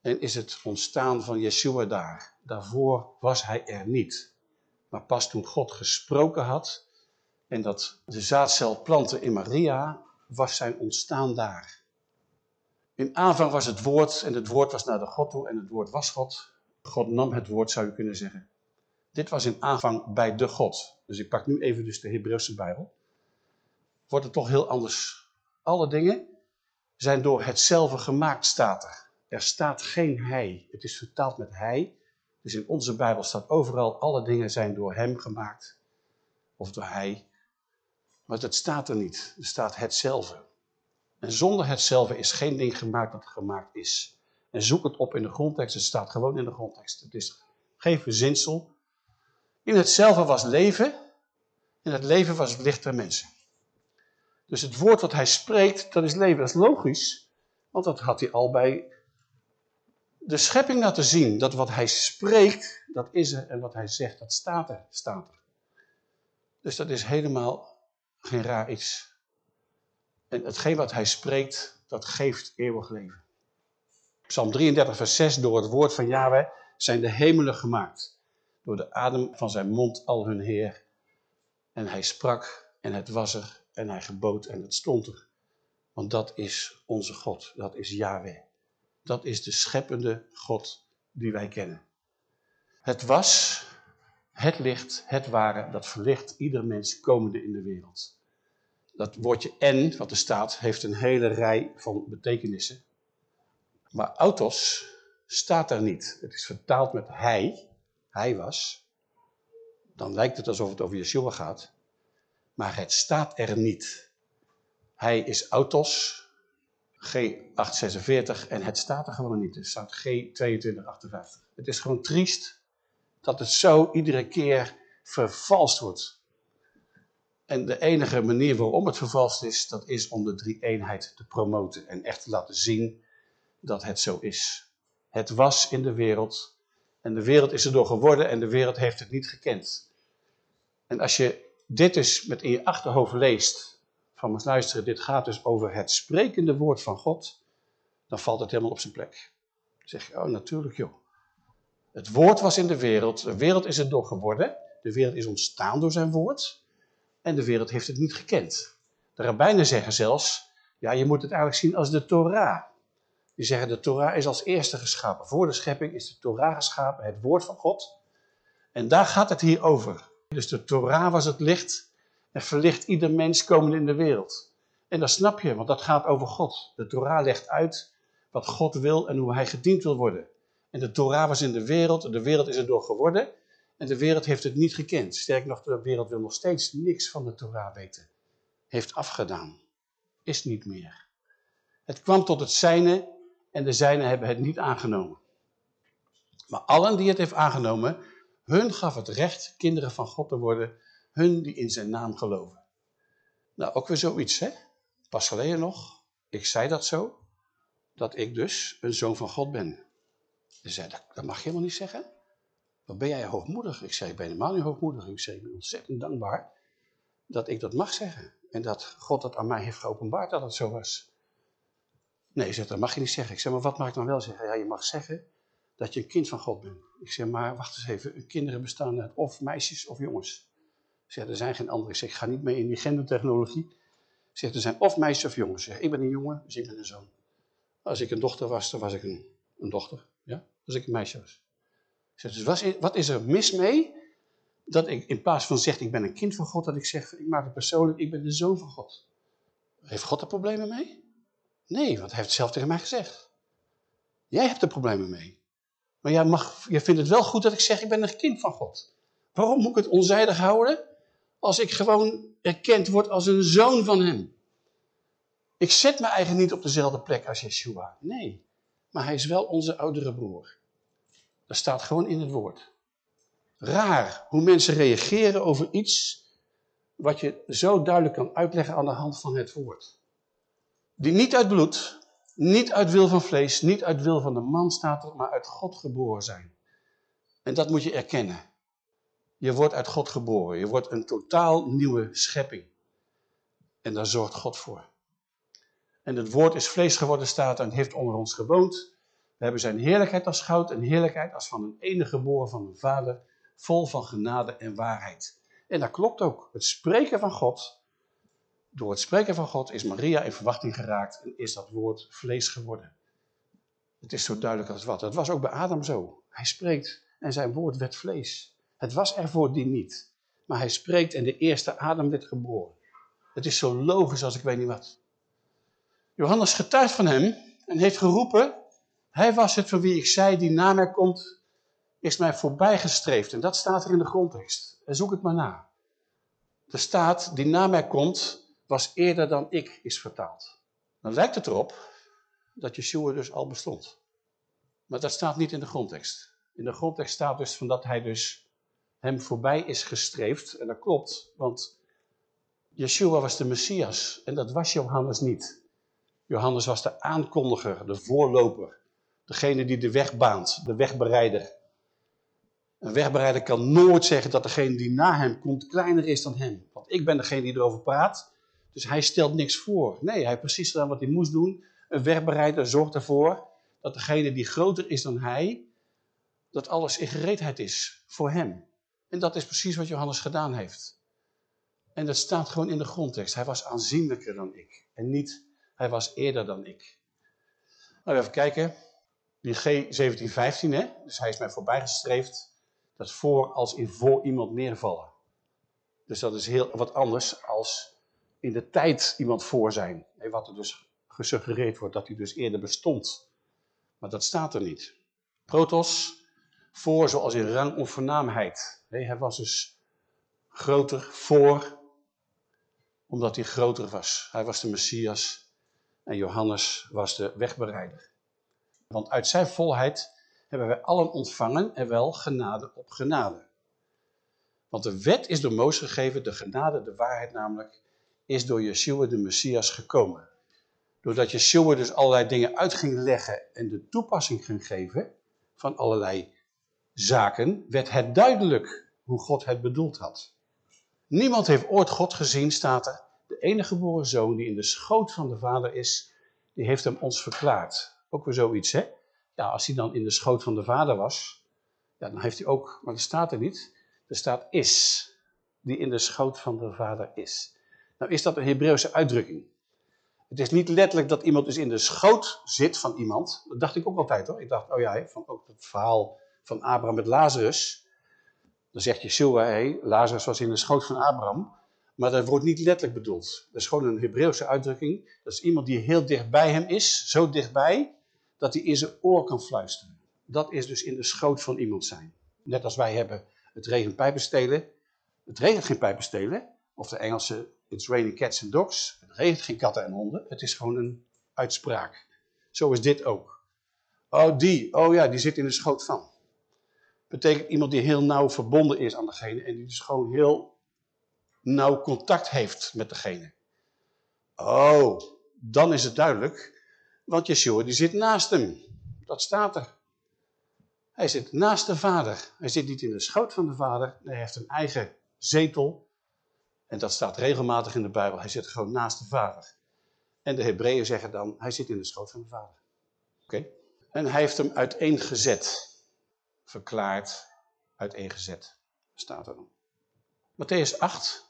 En is het ontstaan van Yeshua daar. Daarvoor was hij er niet. Maar pas toen God gesproken had en dat de zaadcel plantte in Maria, was zijn ontstaan daar. In aanvang was het woord en het woord was naar de God toe en het woord was God. God nam het woord, zou je kunnen zeggen. Dit was in aanvang bij de God. Dus ik pak nu even dus de Hebreeuwse Bijbel. Wordt het toch heel anders Alle dingen zijn door hetzelfde gemaakt, staat er. Er staat geen hij. Het is vertaald met hij. Dus in onze Bijbel staat overal, alle dingen zijn door hem gemaakt. Of door hij. Maar dat staat er niet. Er staat hetzelfde. En zonder hetzelfde is geen ding gemaakt dat gemaakt is. En zoek het op in de grondtekst. Het staat gewoon in de grondtekst. Het is geen verzinsel. In hetzelfde was leven. En het leven was het licht der mensen. Dus het woord wat hij spreekt, dat is leven. Dat is logisch. Want dat had hij al bij de schepping laten zien. Dat wat hij spreekt, dat is er. En wat hij zegt, dat staat er. Staat er. Dus dat is helemaal geen raar iets. En hetgeen wat hij spreekt, dat geeft eeuwig leven. Psalm 33 vers 6. Door het woord van Yahweh zijn de hemelen gemaakt. Door de adem van zijn mond al hun Heer. En hij sprak en het was er. En hij gebood en het stond er. Want dat is onze God. Dat is Yahweh. Dat is de scheppende God die wij kennen. Het was, het licht, het ware, dat verlicht ieder mens komende in de wereld. Dat woordje en, wat er staat, heeft een hele rij van betekenissen. Maar autos staat er niet. Het is vertaald met hij, hij was. Dan lijkt het alsof het over Yeshua gaat. Maar het staat er niet. Hij is autos, G846, en het staat er gewoon niet. Het staat G2258. Het is gewoon triest dat het zo iedere keer vervalst wordt. En de enige manier waarom het vervalst is, dat is om de drie eenheid te promoten en echt te laten zien dat het zo is. Het was in de wereld en de wereld is erdoor geworden en de wereld heeft het niet gekend. En als je dit dus met in je achterhoofd leest, van maar luisteren, dit gaat dus over het sprekende woord van God, dan valt het helemaal op zijn plek. Dan zeg je, oh natuurlijk joh. Het woord was in de wereld, de wereld is erdoor geworden, de wereld is ontstaan door zijn woord. En de wereld heeft het niet gekend. De rabbijnen zeggen zelfs, ja, je moet het eigenlijk zien als de Torah. Die zeggen, de Torah is als eerste geschapen. Voor de schepping is de Torah geschapen, het woord van God. En daar gaat het hier over. Dus de Torah was het licht en verlicht ieder mens komende in de wereld. En dat snap je, want dat gaat over God. De Torah legt uit wat God wil en hoe hij gediend wil worden. En de Torah was in de wereld, de wereld is erdoor geworden. En de wereld heeft het niet gekend. Sterk nog, de wereld wil nog steeds niks van de Torah weten. Heeft afgedaan. Is niet meer. Het kwam tot het zijne en de zijnen hebben het niet aangenomen. Maar allen die het heeft aangenomen, hun gaf het recht kinderen van God te worden, hun die in zijn naam geloven. Nou, ook weer zoiets, hè? Pas geleden nog, ik zei dat zo, dat ik dus een zoon van God ben. Ze zei, dat, dat mag je helemaal niet zeggen. Wat ben jij hoogmoedig? Ik zei, ik ben helemaal niet hoogmoedig. Ik zei, ik ben ontzettend dankbaar dat ik dat mag zeggen. En dat God dat aan mij heeft geopenbaard dat het zo was. Nee, zei, dat mag je niet zeggen. Ik zeg, maar wat mag ik dan wel zeggen? Ja, je mag zeggen dat je een kind van God bent. Ik zeg, maar wacht eens even, kinderen bestaan uit of meisjes of jongens. Ik zeg, er zijn geen andere. Ik zeg, ik ga niet mee in die gendertechnologie. Ik zeg, er zijn of meisjes of jongens. Ik zeg, ik ben een jongen, dus ik ben een zoon. Als ik een dochter was, dan was ik een, een dochter. Ja? Als ik een meisje was. Zeg, dus wat is er mis mee dat ik in plaats van zegt ik ben een kind van God, dat ik zeg ik maak het persoonlijk, ik ben de zoon van God. Heeft God er problemen mee? Nee, want hij heeft het zelf tegen mij gezegd. Jij hebt er problemen mee. Maar jij, mag, jij vindt het wel goed dat ik zeg ik ben een kind van God. Waarom moet ik het onzijdig houden als ik gewoon erkend word als een zoon van hem? Ik zet me eigenlijk niet op dezelfde plek als Yeshua. Nee, maar hij is wel onze oudere broer. Dat staat gewoon in het woord. Raar hoe mensen reageren over iets wat je zo duidelijk kan uitleggen aan de hand van het woord. Die niet uit bloed, niet uit wil van vlees, niet uit wil van de man staat er, maar uit God geboren zijn. En dat moet je erkennen. Je wordt uit God geboren. Je wordt een totaal nieuwe schepping. En daar zorgt God voor. En het woord is vlees geworden staat en heeft onder ons gewoond. We hebben zijn heerlijkheid als goud en heerlijkheid als van een enige geboren van een vader, vol van genade en waarheid. En dat klopt ook. Het spreken van God, door het spreken van God is Maria in verwachting geraakt en is dat woord vlees geworden. Het is zo duidelijk als wat. Het was ook bij Adam zo. Hij spreekt en zijn woord werd vlees. Het was er voordien niet. Maar hij spreekt en de eerste Adam werd geboren. Het is zo logisch als ik weet niet wat. Johannes getuigt van hem en heeft geroepen, hij was het van wie ik zei, die na mij komt, is mij voorbijgestreefd. En dat staat er in de grondtekst. En zoek het maar na. Er staat, die na mij komt, was eerder dan ik, is vertaald. Dan lijkt het erop dat Yeshua dus al bestond. Maar dat staat niet in de grondtekst. In de grondtekst staat dus van dat hij dus hem voorbij is gestreefd. En dat klopt, want Yeshua was de Messias en dat was Johannes niet. Johannes was de aankondiger, de voorloper. Degene die de weg baant, de wegbereider. Een wegbereider kan nooit zeggen dat degene die na hem komt kleiner is dan hem. Want ik ben degene die erover praat, dus hij stelt niks voor. Nee, hij heeft precies gedaan wat hij moest doen. Een wegbereider zorgt ervoor dat degene die groter is dan hij, dat alles in gereedheid is voor hem. En dat is precies wat Johannes gedaan heeft. En dat staat gewoon in de grondtekst. Hij was aanzienlijker dan ik. En niet, hij was eerder dan ik. Nou, even kijken. Die G1715, hè? dus hij is mij voorbijgestreefd. Dat voor als in voor iemand neervallen. Dus dat is heel wat anders als in de tijd iemand voor zijn. Wat er dus gesuggereerd wordt dat hij dus eerder bestond. Maar dat staat er niet. Protos, voor zoals in rang of vernaamheid. Nee, hij was dus groter voor, omdat hij groter was. Hij was de Messias en Johannes was de wegbereider. Want uit zijn volheid hebben wij allen ontvangen en wel genade op genade. Want de wet is door Mozes gegeven, de genade, de waarheid namelijk, is door Yeshua de Messias gekomen. Doordat Yeshua dus allerlei dingen uit ging leggen en de toepassing ging geven van allerlei zaken, werd het duidelijk hoe God het bedoeld had. Niemand heeft ooit God gezien, staat er. De enige geboren zoon die in de schoot van de vader is, die heeft hem ons verklaard. Ook weer zoiets, hè? Ja, als hij dan in de schoot van de vader was, ja, dan heeft hij ook, maar dat staat er niet, er staat is, die in de schoot van de vader is. Nou is dat een Hebreeuwse uitdrukking. Het is niet letterlijk dat iemand dus in de schoot zit van iemand. Dat dacht ik ook altijd hoor. Ik dacht, oh ja, van ook het verhaal van Abraham met Lazarus. Dan zegt Yeshua, hey, Lazarus was in de schoot van Abraham. Maar dat wordt niet letterlijk bedoeld. Dat is gewoon een Hebreeuwse uitdrukking. Dat is iemand die heel dichtbij hem is, zo dichtbij, dat hij in zijn oor kan fluisteren. Dat is dus in de schoot van iemand zijn. Net als wij hebben het regent pijpenstelen. Het regent geen pijpenstelen. Of de Engelse, it's raining cats and dogs. Het regent geen katten en honden. Het is gewoon een uitspraak. Zo is dit ook. Oh, die. Oh ja, die zit in de schoot van. Betekent iemand die heel nauw verbonden is aan degene. En die dus gewoon heel nauw contact heeft met degene. Oh, dan is het duidelijk. Want Yeshua die zit naast hem. Dat staat er. Hij zit naast de vader. Hij zit niet in de schoot van de vader. Hij heeft een eigen zetel. En dat staat regelmatig in de Bijbel. Hij zit gewoon naast de vader. En de Hebreeën zeggen dan, hij zit in de schoot van de vader. Oké. En hij heeft hem uiteengezet. Verklaard, uiteengezet. Staat er dan. Matthäus 8,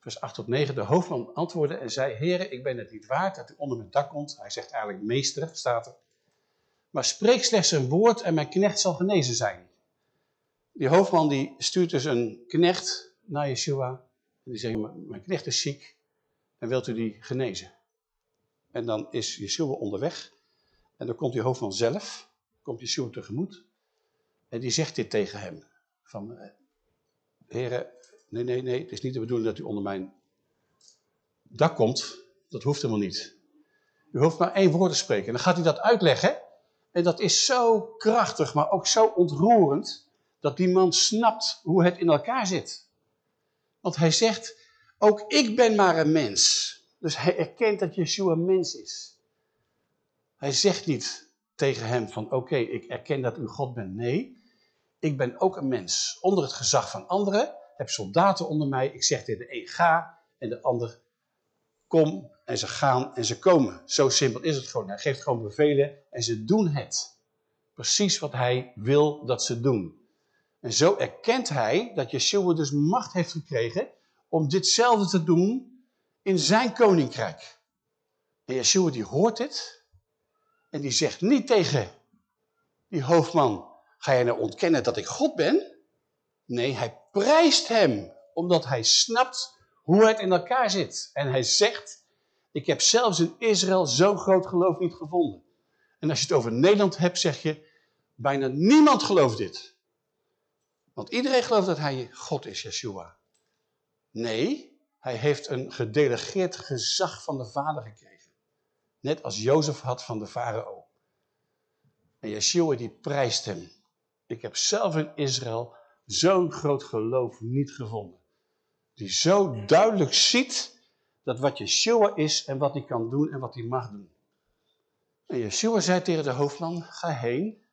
vers 8 tot 9. De hoofdman antwoordde en zei, Heere, ik ben het niet waard dat u onder mijn dak komt. Hij zegt eigenlijk meester, staat er. Maar spreek slechts een woord en mijn knecht zal genezen zijn. Die hoofdman die stuurt dus een knecht naar Yeshua. En die zegt, mijn knecht is ziek en wilt u die genezen? En dan is Yeshua onderweg. En dan komt die hoofdman zelf, komt Yeshua tegemoet. En die zegt dit tegen hem. Van, eh, heren, nee, nee, nee, het is niet de bedoeling dat u onder mijn dak komt. Dat hoeft helemaal niet. U hoeft maar één woord te spreken. En dan gaat hij dat uitleggen. En dat is zo krachtig, maar ook zo ontroerend, dat die man snapt hoe het in elkaar zit. Want hij zegt, ook ik ben maar een mens. Dus hij erkent dat Yeshua een mens is. Hij zegt niet tegen hem van, oké, ik erken dat u God bent. Nee, ik ben ook een mens. Onder het gezag van anderen, heb soldaten onder mij. Ik zeg tegen de een ga en de ander kom en ze gaan en ze komen. Zo simpel is het gewoon. Hij geeft gewoon bevelen en ze doen het. Precies wat hij wil dat ze doen. En zo erkent hij dat Yeshua dus macht heeft gekregen om ditzelfde te doen in zijn koninkrijk. En Yeshua die hoort dit en die zegt niet tegen die hoofdman, ga jij nou ontkennen dat ik God ben? Nee, hij prijst hem, omdat hij snapt hoe het in elkaar zit. En hij zegt, Ik heb zelfs in Israël zo'n groot geloof niet gevonden. En als je het over Nederland hebt, zeg je, bijna niemand gelooft dit. Want iedereen gelooft dat hij God is, Yeshua. Nee, hij heeft een gedelegeerd gezag van de vader gekregen. Net als Jozef had van de farao. En Yeshua die prijst hem. Ik heb zelf in Israël zo'n groot geloof niet gevonden. Die zo duidelijk ziet dat wat Yeshua is en wat hij kan doen en wat hij mag doen. En Yeshua zei tegen de hoofdman, ga heen.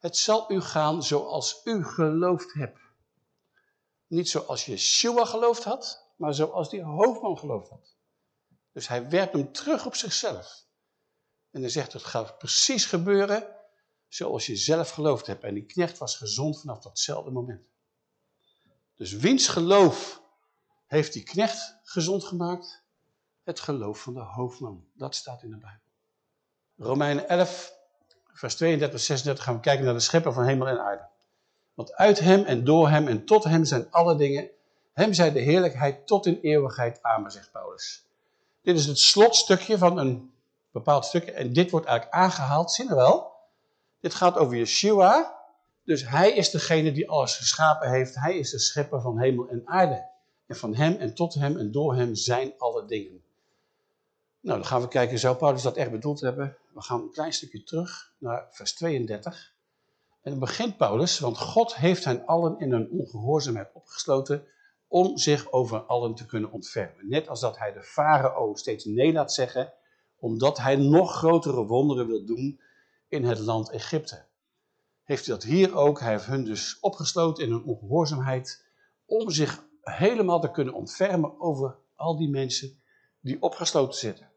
Het zal u gaan zoals u geloofd hebt. Niet zoals Yeshua geloofd had, maar zoals die hoofdman geloofd had. Dus hij werpt hem terug op zichzelf. En hij zegt, het gaat precies gebeuren zoals je zelf geloofd hebt. En die knecht was gezond vanaf datzelfde moment. Dus wiens geloof heeft die knecht gezond gemaakt? Het geloof van de hoofdman. Dat staat in de Bijbel. Romeinen 11, vers 32, 36 gaan we kijken naar de schepper van hemel en aarde. Want uit hem en door hem en tot hem zijn alle dingen. Hem zij de heerlijkheid tot in eeuwigheid. Amen, zegt Paulus. Dit is het slotstukje van een bepaald stukje. En dit wordt eigenlijk aangehaald, zie je wel? Dit gaat over Yeshua. Dus hij is degene die alles geschapen heeft. Hij is de schepper van hemel en aarde. En van hem en tot hem en door hem zijn alle dingen. Nou, dan gaan we kijken, zou Paulus dat echt bedoeld hebben? We gaan een klein stukje terug naar vers 32. En dan begint Paulus, want God heeft hen allen in een ongehoorzaamheid opgesloten om zich over allen te kunnen ontfermen. Net als dat hij de farao steeds nee laat zeggen, omdat hij nog grotere wonderen wil doen in het land Egypte. Heeft hij dat hier ook, hij heeft hun dus opgesloten in een ongehoorzaamheid om zich helemaal te kunnen ontfermen over al die mensen die opgesloten zitten.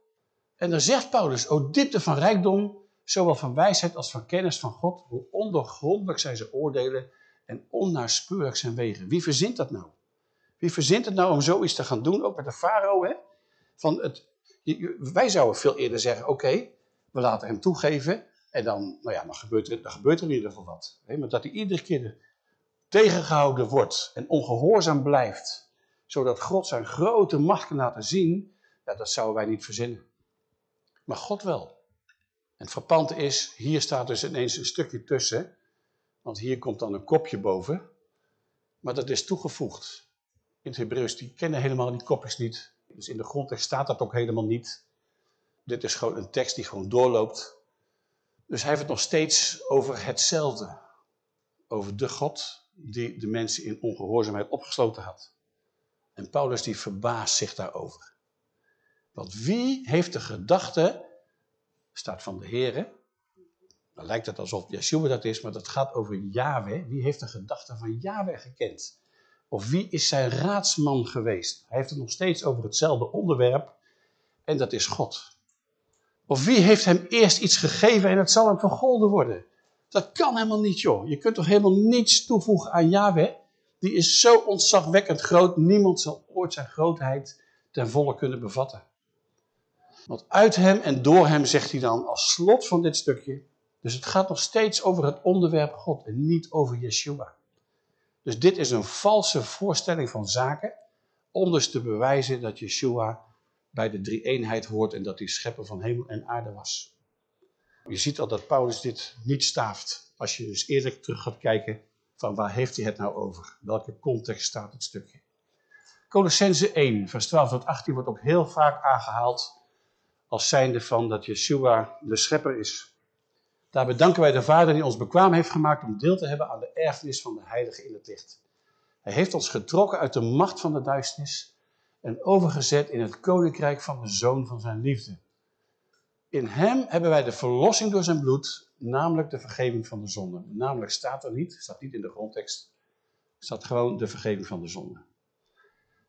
En dan zegt Paulus, o diepte van rijkdom, zowel van wijsheid als van kennis van God, hoe ondergrondelijk zijn zijn oordelen en onnaspeurlijk zijn wegen. Wie verzint dat nou? Wie verzint het nou om zoiets te gaan doen, ook met de farao? Hè? Van het, wij zouden veel eerder zeggen, oké, we laten hem toegeven en dan, nou ja, dan, gebeurt, er, dan gebeurt er in ieder geval wat. Hè? Maar dat hij iedere keer tegengehouden wordt en ongehoorzaam blijft, zodat God zijn grote macht kan laten zien, ja, dat zouden wij niet verzinnen. Maar God wel. En het frappante is, hier staat dus ineens een stukje tussen, want hier komt dan een kopje boven, maar dat is toegevoegd. In het Hebreeuws, die kennen helemaal die kopjes niet. Dus in de grondtekst staat dat ook helemaal niet. Dit is gewoon een tekst die gewoon doorloopt. Dus hij heeft het nog steeds over hetzelfde. Over de God die de mensen in ongehoorzaamheid opgesloten had. En Paulus die verbaast zich daarover. Want wie heeft de gedachte, staat van de Heer, dan lijkt het alsof Yeshua dat is, maar dat gaat over Yahweh. Wie heeft de gedachte van Yahweh gekend? Of wie is zijn raadsman geweest? Hij heeft het nog steeds over hetzelfde onderwerp en dat is God. Of wie heeft hem eerst iets gegeven en het zal hem vergolden worden? Dat kan helemaal niet joh. Je kunt toch helemaal niets toevoegen aan Yahweh? Die is zo ontzagwekkend groot, niemand zal ooit zijn grootheid ten volle kunnen bevatten. Want uit hem en door hem zegt hij dan als slot van dit stukje. Dus het gaat nog steeds over het onderwerp God en niet over Yeshua. Dus dit is een valse voorstelling van zaken. Om dus te bewijzen dat Yeshua bij de drie eenheid hoort en dat hij schepper van hemel en aarde was. Je ziet al dat Paulus dit niet staaft. Als je dus eerlijk terug gaat kijken van waar heeft hij het nou over? Welke context staat het stukje? Colossense 1, vers 12 tot 18 wordt ook heel vaak aangehaald als zijnde van dat Yeshua de schepper is. Daar bedanken wij de Vader die ons bekwaam heeft gemaakt om deel te hebben aan de erfenis van de heilige in het licht. Hij heeft ons getrokken uit de macht van de duisternis en overgezet in het koninkrijk van de Zoon van zijn liefde. In hem hebben wij de verlossing door zijn bloed, namelijk de vergeving van de zonde. Namelijk staat er niet, staat niet in de grondtekst, staat gewoon de vergeving van de zonde.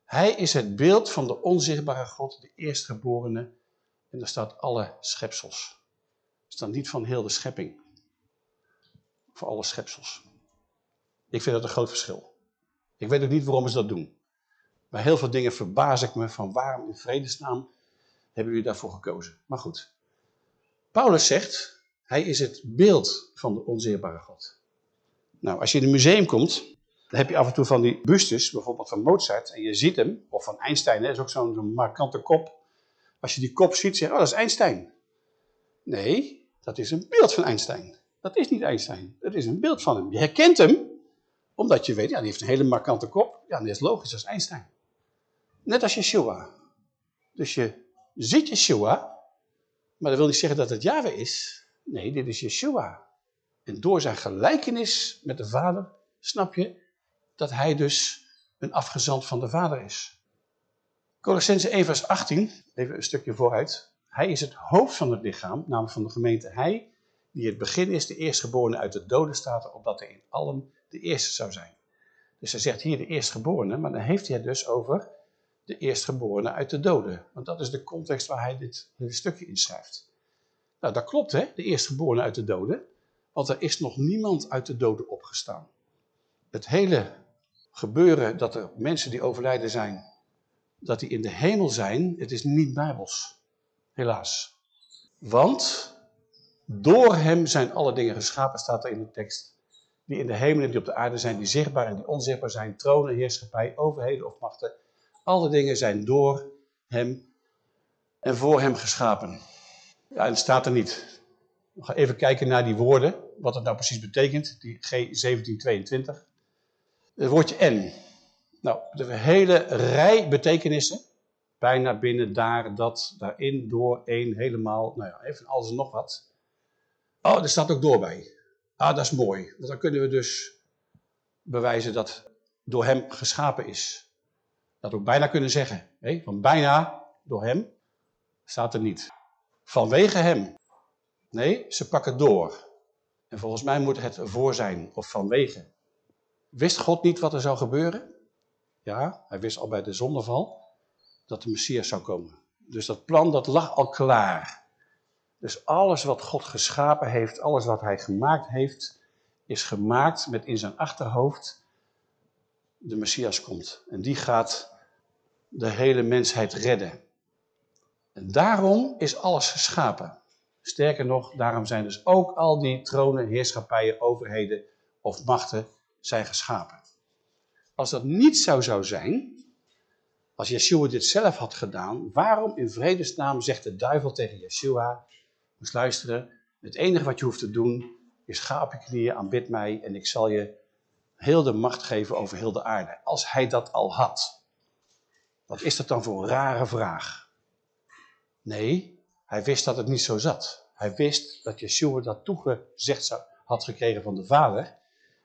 Hij is het beeld van de onzichtbare God, de eerstgeborene en daar staat alle schepsels. Er staat niet van heel de schepping. Voor alle schepsels. Ik vind dat een groot verschil. Ik weet ook niet waarom ze dat doen. Maar heel veel dingen verbaas ik me van waarom in vredesnaam hebben jullie daarvoor gekozen. Maar goed. Paulus zegt, hij is het beeld van de onzeerbare God. Nou, als je in een museum komt, dan heb je af en toe van die bustes, bijvoorbeeld van Mozart, en je ziet hem, of van Einstein, dat is ook zo'n markante kop, Als je die kop ziet, zeg je, oh, dat is Einstein. Nee, dat is een beeld van Einstein. Dat is niet Einstein, dat is een beeld van hem. Je herkent hem, omdat je weet, ja, die heeft een hele markante kop. Ja, dat is logisch, dat is Einstein. Net als Yeshua. Dus je ziet Yeshua, maar dat wil niet zeggen dat het Yahweh is. Nee, dit is Yeshua. En door zijn gelijkenis met de Vader, snap je, dat hij dus een afgezant van de Vader is. Colossense 1 vers 18, even een stukje vooruit. Hij is het hoofd van het lichaam, namelijk van de gemeente. Hij die het begin is, de eerstgeborene uit de doden staat, opdat hij in allen de eerste zou zijn. Dus hij zegt hier de eerstgeborene, maar dan heeft hij het dus over de eerstgeborene uit de doden. Want dat is de context waar hij dit hele stukje inschrijft. Nou, dat klopt hè, de eerstgeborene uit de doden. Want er is nog niemand uit de doden opgestaan. Het hele gebeuren dat er mensen die overlijden zijn, dat die in de hemel zijn, het is niet bijbels. Helaas. Want door hem zijn alle dingen geschapen, staat er in de tekst. Die in de hemel en die op de aarde zijn, die zichtbaar en die onzichtbaar zijn. Tronen, heerschappij, overheden of machten. Alle dingen zijn door hem en voor hem geschapen. Ja, en het staat er niet. We gaan even kijken naar die woorden, wat het nou precies betekent, die G1722. Het woordje N. Nou, de hele rij betekenissen. Bijna binnen, daar, dat, daarin, door, één, helemaal. Nou ja, even alles en nog wat. Oh, er staat ook door bij. Ah, dat is mooi. Want dan kunnen we dus bewijzen dat door hem geschapen is. Dat we ook bijna kunnen zeggen. Hè? Want bijna door hem staat er niet. Vanwege hem. Nee, ze pakken door. En volgens mij moet het voor zijn of vanwege. Wist God niet wat er zou gebeuren? Ja, hij wist al bij de zondeval dat de Messias zou komen. Dus dat plan dat lag al klaar. Dus alles wat God geschapen heeft, alles wat hij gemaakt heeft, is gemaakt met in zijn achterhoofd de Messias komt. En die gaat de hele mensheid redden. En daarom is alles geschapen. Sterker nog, daarom zijn dus ook al die tronen, heerschappijen, overheden of machten zijn geschapen. Als dat niet zo zou zijn, als Yeshua dit zelf had gedaan, waarom in vredesnaam zegt de duivel tegen Yeshua, moest luisteren, het enige wat je hoeft te doen is ga op je knieën, aanbid mij en ik zal je heel de macht geven over heel de aarde. Als hij dat al had. Wat is dat dan voor een rare vraag? Nee, hij wist dat het niet zo zat. Hij wist dat Yeshua dat toegezegd had gekregen van de vader.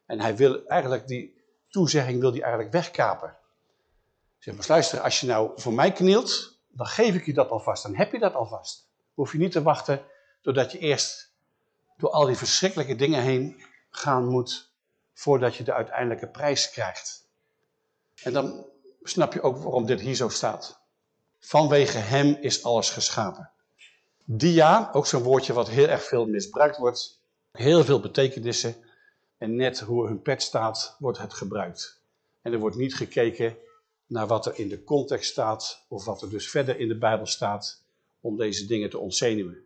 En hij wil eigenlijk die toezegging wil hij eigenlijk wegkapen. Zeg maar, luister, als je nou voor mij knielt, dan geef ik je dat alvast. Dan heb je dat alvast. Hoef je niet te wachten Doordat je eerst door al die verschrikkelijke dingen heen gaan moet voordat je de uiteindelijke prijs krijgt. En dan snap je ook waarom dit hier zo staat. Vanwege hem is alles geschapen. Dia, ook zo'n woordje wat heel erg veel misbruikt wordt. Heel veel betekenissen. En net hoe hun pet staat, wordt het gebruikt. En er wordt niet gekeken naar wat er in de context staat, of wat er dus verder in de Bijbel staat, om deze dingen te ontzenuwen.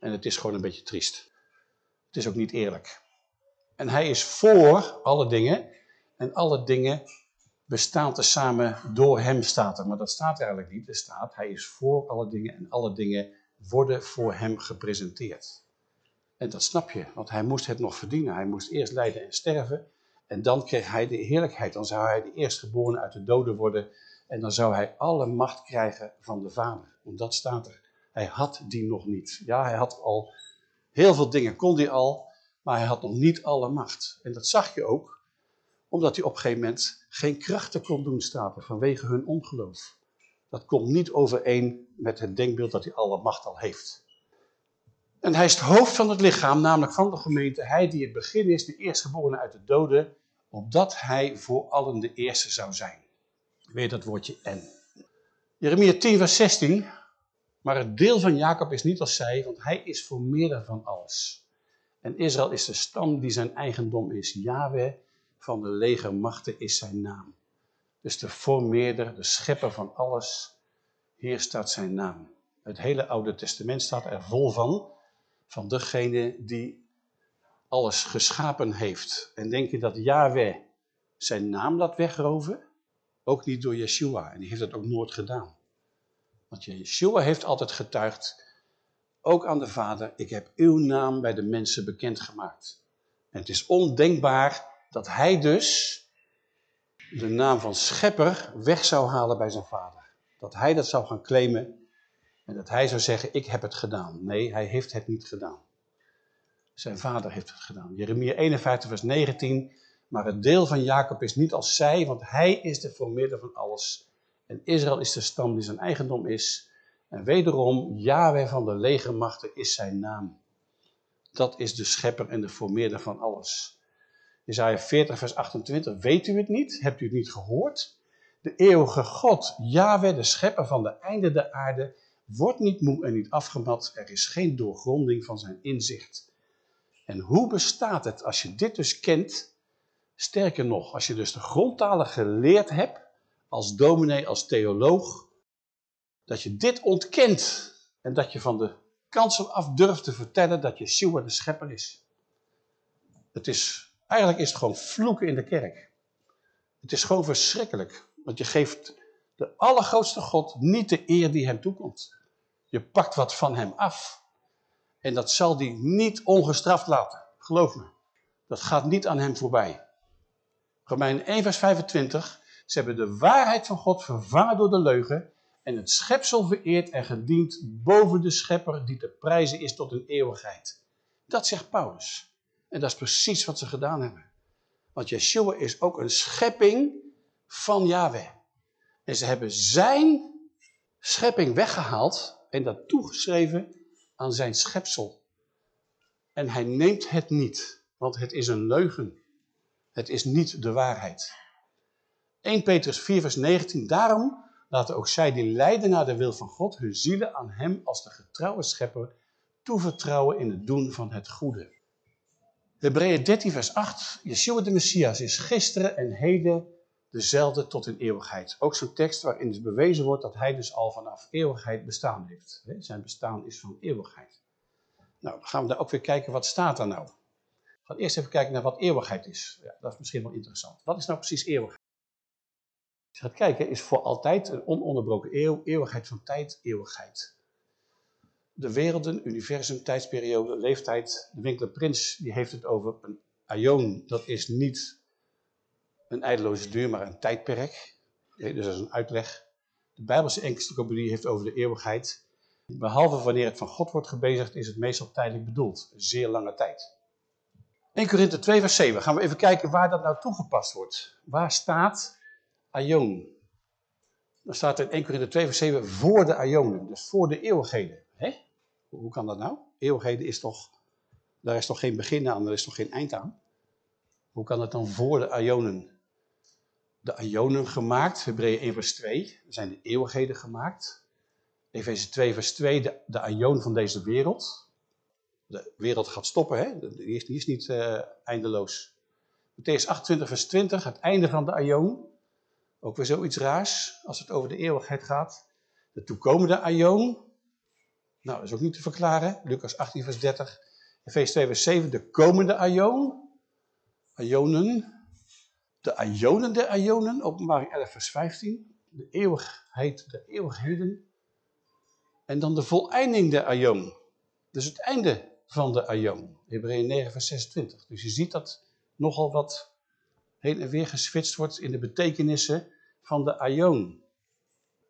En het is gewoon een beetje triest. Het is ook niet eerlijk. En hij is voor alle dingen. En alle dingen bestaan tezamen door hem staat er. Maar dat staat er eigenlijk niet. Er staat, hij is voor alle dingen en alle dingen worden voor hem gepresenteerd. En dat snap je, want hij moest het nog verdienen. Hij moest eerst lijden en sterven. En dan kreeg hij de heerlijkheid. Dan zou hij de eerstgeborene uit de doden worden. En dan zou hij alle macht krijgen van de Vader. Want dat staat er. Hij had die nog niet. Ja, hij had al heel veel dingen, kon hij al, maar hij had nog niet alle macht. En dat zag je ook, omdat hij op een gegeven moment geen krachten kon doen, staat vanwege hun ongeloof. Dat komt niet overeen met het denkbeeld dat hij alle macht al heeft. En hij is het hoofd van het lichaam, namelijk van de gemeente. Hij die het begin is, de eerstgeborene uit de doden, opdat hij voor allen de eerste zou zijn. Weer dat woordje en. Jeremia 10 vers 16, maar het deel van Jacob is niet als zij, want hij is voor meerder van alles. En Israël is de stam die zijn eigendom is. Yahweh van de legermachten is zijn naam. Dus de formeerder, de schepper van alles, hier staat zijn naam. Het hele Oude Testament staat er vol van, van degene die alles geschapen heeft. En denk je dat Yahweh zijn naam laat wegroven? Ook niet door Yeshua, en die heeft dat ook nooit gedaan. Want Yeshua heeft altijd getuigd, ook aan de Vader, ik heb uw naam bij de mensen bekendgemaakt. En het is ondenkbaar dat hij dus de naam van schepper weg zou halen bij zijn vader. Dat hij dat zou gaan claimen en dat hij zou zeggen, ik heb het gedaan. Nee, hij heeft het niet gedaan. Zijn vader heeft het gedaan. Jeremia 51 vers 19, maar het deel van Jacob is niet als zij, want hij is de voormidder van alles. En Israël is de stam die zijn eigendom is. En wederom, Yahweh van de legermachten is zijn naam. Dat is de schepper en de formeerder van alles. Jezaja 40 vers 28, weet u het niet? Hebt u het niet gehoord? De eeuwige God, Yahweh, de schepper van de einde der aarde, wordt niet moe en niet afgemat. Er is geen doorgronding van zijn inzicht. En hoe bestaat het als je dit dus kent? Sterker nog, als je dus de grondtalen geleerd hebt, als dominee, als theoloog, dat je dit ontkent en dat je van de kansen af durft te vertellen dat Yeshua de schepper is. Het is, eigenlijk is het gewoon vloeken in de kerk. Het is gewoon verschrikkelijk, want je geeft de allergrootste God niet de eer die hem toekomt. Je pakt wat van hem af. En dat zal hij niet ongestraft laten. Geloof me. Dat gaat niet aan hem voorbij. Romein 1 vers 25. Ze hebben de waarheid van God vervangen door de leugen. En het schepsel vereerd en gediend boven de schepper die te prijzen is tot een eeuwigheid. Dat zegt Paulus. En dat is precies wat ze gedaan hebben. Want Yeshua is ook een schepping van Yahweh. En ze hebben zijn schepping weggehaald en dat toegeschreven aan zijn schepsel. En hij neemt het niet, want het is een leugen. Het is niet de waarheid. 1 Petrus 4 vers 19, daarom laten ook zij die lijden naar de wil van God hun zielen aan hem als de getrouwe schepper toevertrouwen in het doen van het goede. Hebreeën 13 vers 8, Yeshua de Messias is gisteren en heden dezelfde tot in eeuwigheid. Ook zo'n tekst waarin dus bewezen wordt dat hij dus al vanaf eeuwigheid bestaan heeft. Zijn bestaan is van eeuwigheid. Nou, dan gaan we daar ook weer kijken, wat staat daar nou? We gaan eerst even kijken naar wat eeuwigheid is. Ja, dat is misschien wel interessant. Wat is nou precies eeuwigheid? Als je gaat kijken, is voor altijd een ononderbroken eeuw, eeuwigheid van tijd, eeuwigheid. De werelden, universum, tijdsperiode, leeftijd. De Winkler Prins die heeft het over een aion. Dat is niet een eindeloze duur, maar een tijdperk. Dus dat is een uitleg. De Bijbelse encyclopedie heeft over de eeuwigheid. Behalve wanneer het van God wordt gebezigd, is het meestal tijdelijk bedoeld. Zeer lange tijd. 1 Korinthe 2 vers 7. Gaan we even kijken waar dat nou toegepast wordt. Waar staat aion? Dan staat er in 1 Korinthe 2 vers 7 voor de aionen. Dus voor de eeuwigheden. Hè? Hoe kan dat nou? Eeuwigheden is toch, daar is toch geen begin aan, er is toch geen eind aan? Hoe kan het dan voor de aionen? De Ionen gemaakt, Hebreeën 1 vers 2, er zijn de eeuwigheden gemaakt. Efeze 2 vers 2, de, de Ion van deze wereld. De wereld gaat stoppen, hè? Die, is, niet uh, eindeloos. Matthäus 28 vers 20, het einde van de Ion. Ook weer zoiets raars, als het over de eeuwigheid gaat. De toekomende Ion. Nou, dat is ook niet te verklaren. Lucas 18 vers 30. Efeze 2 vers 7, de komende Ion. Ionen, de Ionen der Ionen, openbaring 11 vers 15, de eeuwigheid der eeuwigheden. En dan de voleinding der Ion. Dus het einde van de Ion. Hebreeën 9 vers 26. Dus je ziet dat nogal wat heen en weer geswitcht wordt in de betekenissen van de Ion.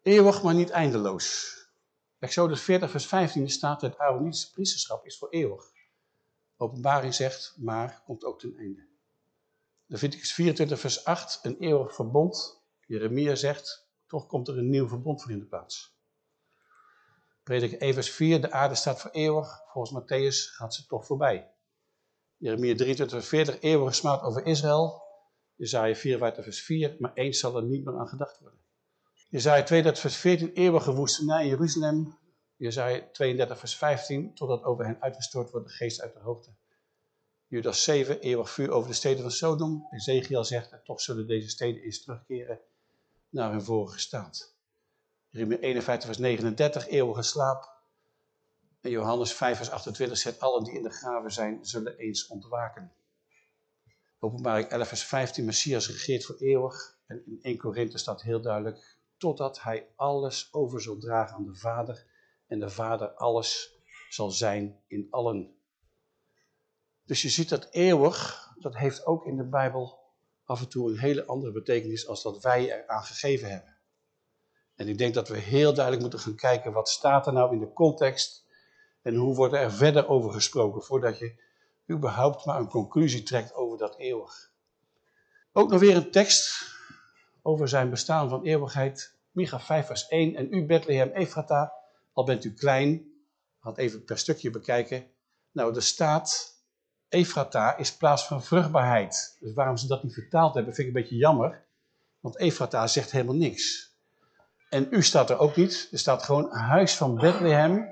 Eeuwig, maar niet eindeloos. Exodus 40 vers 15 staat het Aaronitische priesterschap is voor eeuwig. Openbaring zegt, maar komt ook ten einde. Leviticus 24 vers 8, een eeuwig verbond. Jeremia zegt, toch komt er een nieuw verbond voor in de plaats. Predik 1 vers 4, de aarde staat voor eeuwig. Volgens Matthäus gaat ze toch voorbij. Jeremia 23 vers 40, eeuwige smaad over Israël. Jezaja 54 vers 4, maar eens zal er niet meer aan gedacht worden. Jezaja 32 vers 14, eeuwige woestenij in Jeruzalem. Jezaja 32 vers 15, totdat over hen uitgestort wordt de geest uit de hoogte. Judas 7, eeuwig vuur over de steden van Sodom. Ezekiel zegt, toch zullen deze steden eens terugkeren naar hun vorige staat. Jeremia 51 vers 39, eeuwige slaap. En Johannes 5 vers 28 zegt, allen die in de graven zijn, zullen eens ontwaken. Openbaring 11 vers 15, Messias regeert voor eeuwig. En in 1 Korinthe staat heel duidelijk, totdat hij alles over zal dragen aan de Vader en de Vader alles zal zijn in allen. Dus je ziet dat eeuwig, dat heeft ook in de Bijbel af en toe een hele andere betekenis als dat wij eraan gegeven hebben. En ik denk dat we heel duidelijk moeten gaan kijken wat staat er nou in de context en hoe wordt er verder over gesproken voordat je überhaupt maar een conclusie trekt over dat eeuwig. Ook nog weer een tekst over zijn bestaan van eeuwigheid. Micha 5 vers 1. En u Bethlehem Ephrata, al bent u klein, had even per stukje bekijken. Nou, er staat, Ephrata is plaats van vruchtbaarheid. Dus waarom ze dat niet vertaald hebben, vind ik een beetje jammer. Want Ephrata zegt helemaal niks. En u staat er ook niet. Er staat gewoon huis van Bethlehem,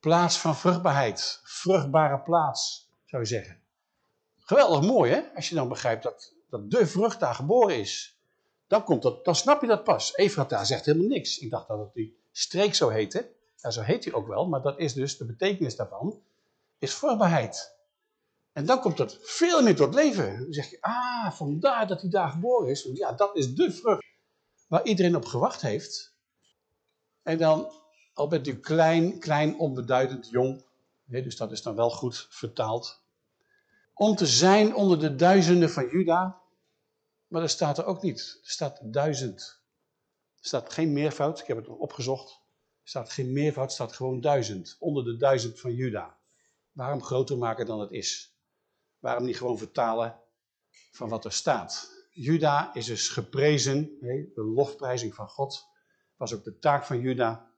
plaats van vruchtbaarheid. Vruchtbare plaats, zou je zeggen. Geweldig mooi, hè? Als je dan begrijpt dat, dat de vrucht daar geboren is. Dan, komt dat, dan snap je dat pas. Ephrata zegt helemaal niks. Ik dacht dat het die streek zo heette. Ja, zo heet hij ook wel, maar dat is dus de betekenis daarvan, is vruchtbaarheid. En dan komt dat veel meer tot leven. Dan zeg je, ah, vandaar dat hij daar geboren is. Ja, dat is de vrucht waar iedereen op gewacht heeft. En dan, al bent u klein, klein, onbeduidend, jong, dus dat is dan wel goed vertaald. Om te zijn onder de duizenden van Juda, maar dat staat er ook niet. Er staat duizend. Er staat geen meervoud, ik heb het opgezocht staat geen meervoud, staat gewoon duizend. Onder de duizend van Juda. Waarom groter maken dan het is? Waarom niet gewoon vertalen van wat er staat? Juda is dus geprezen, de lofprijzing van God was ook de taak van Juda.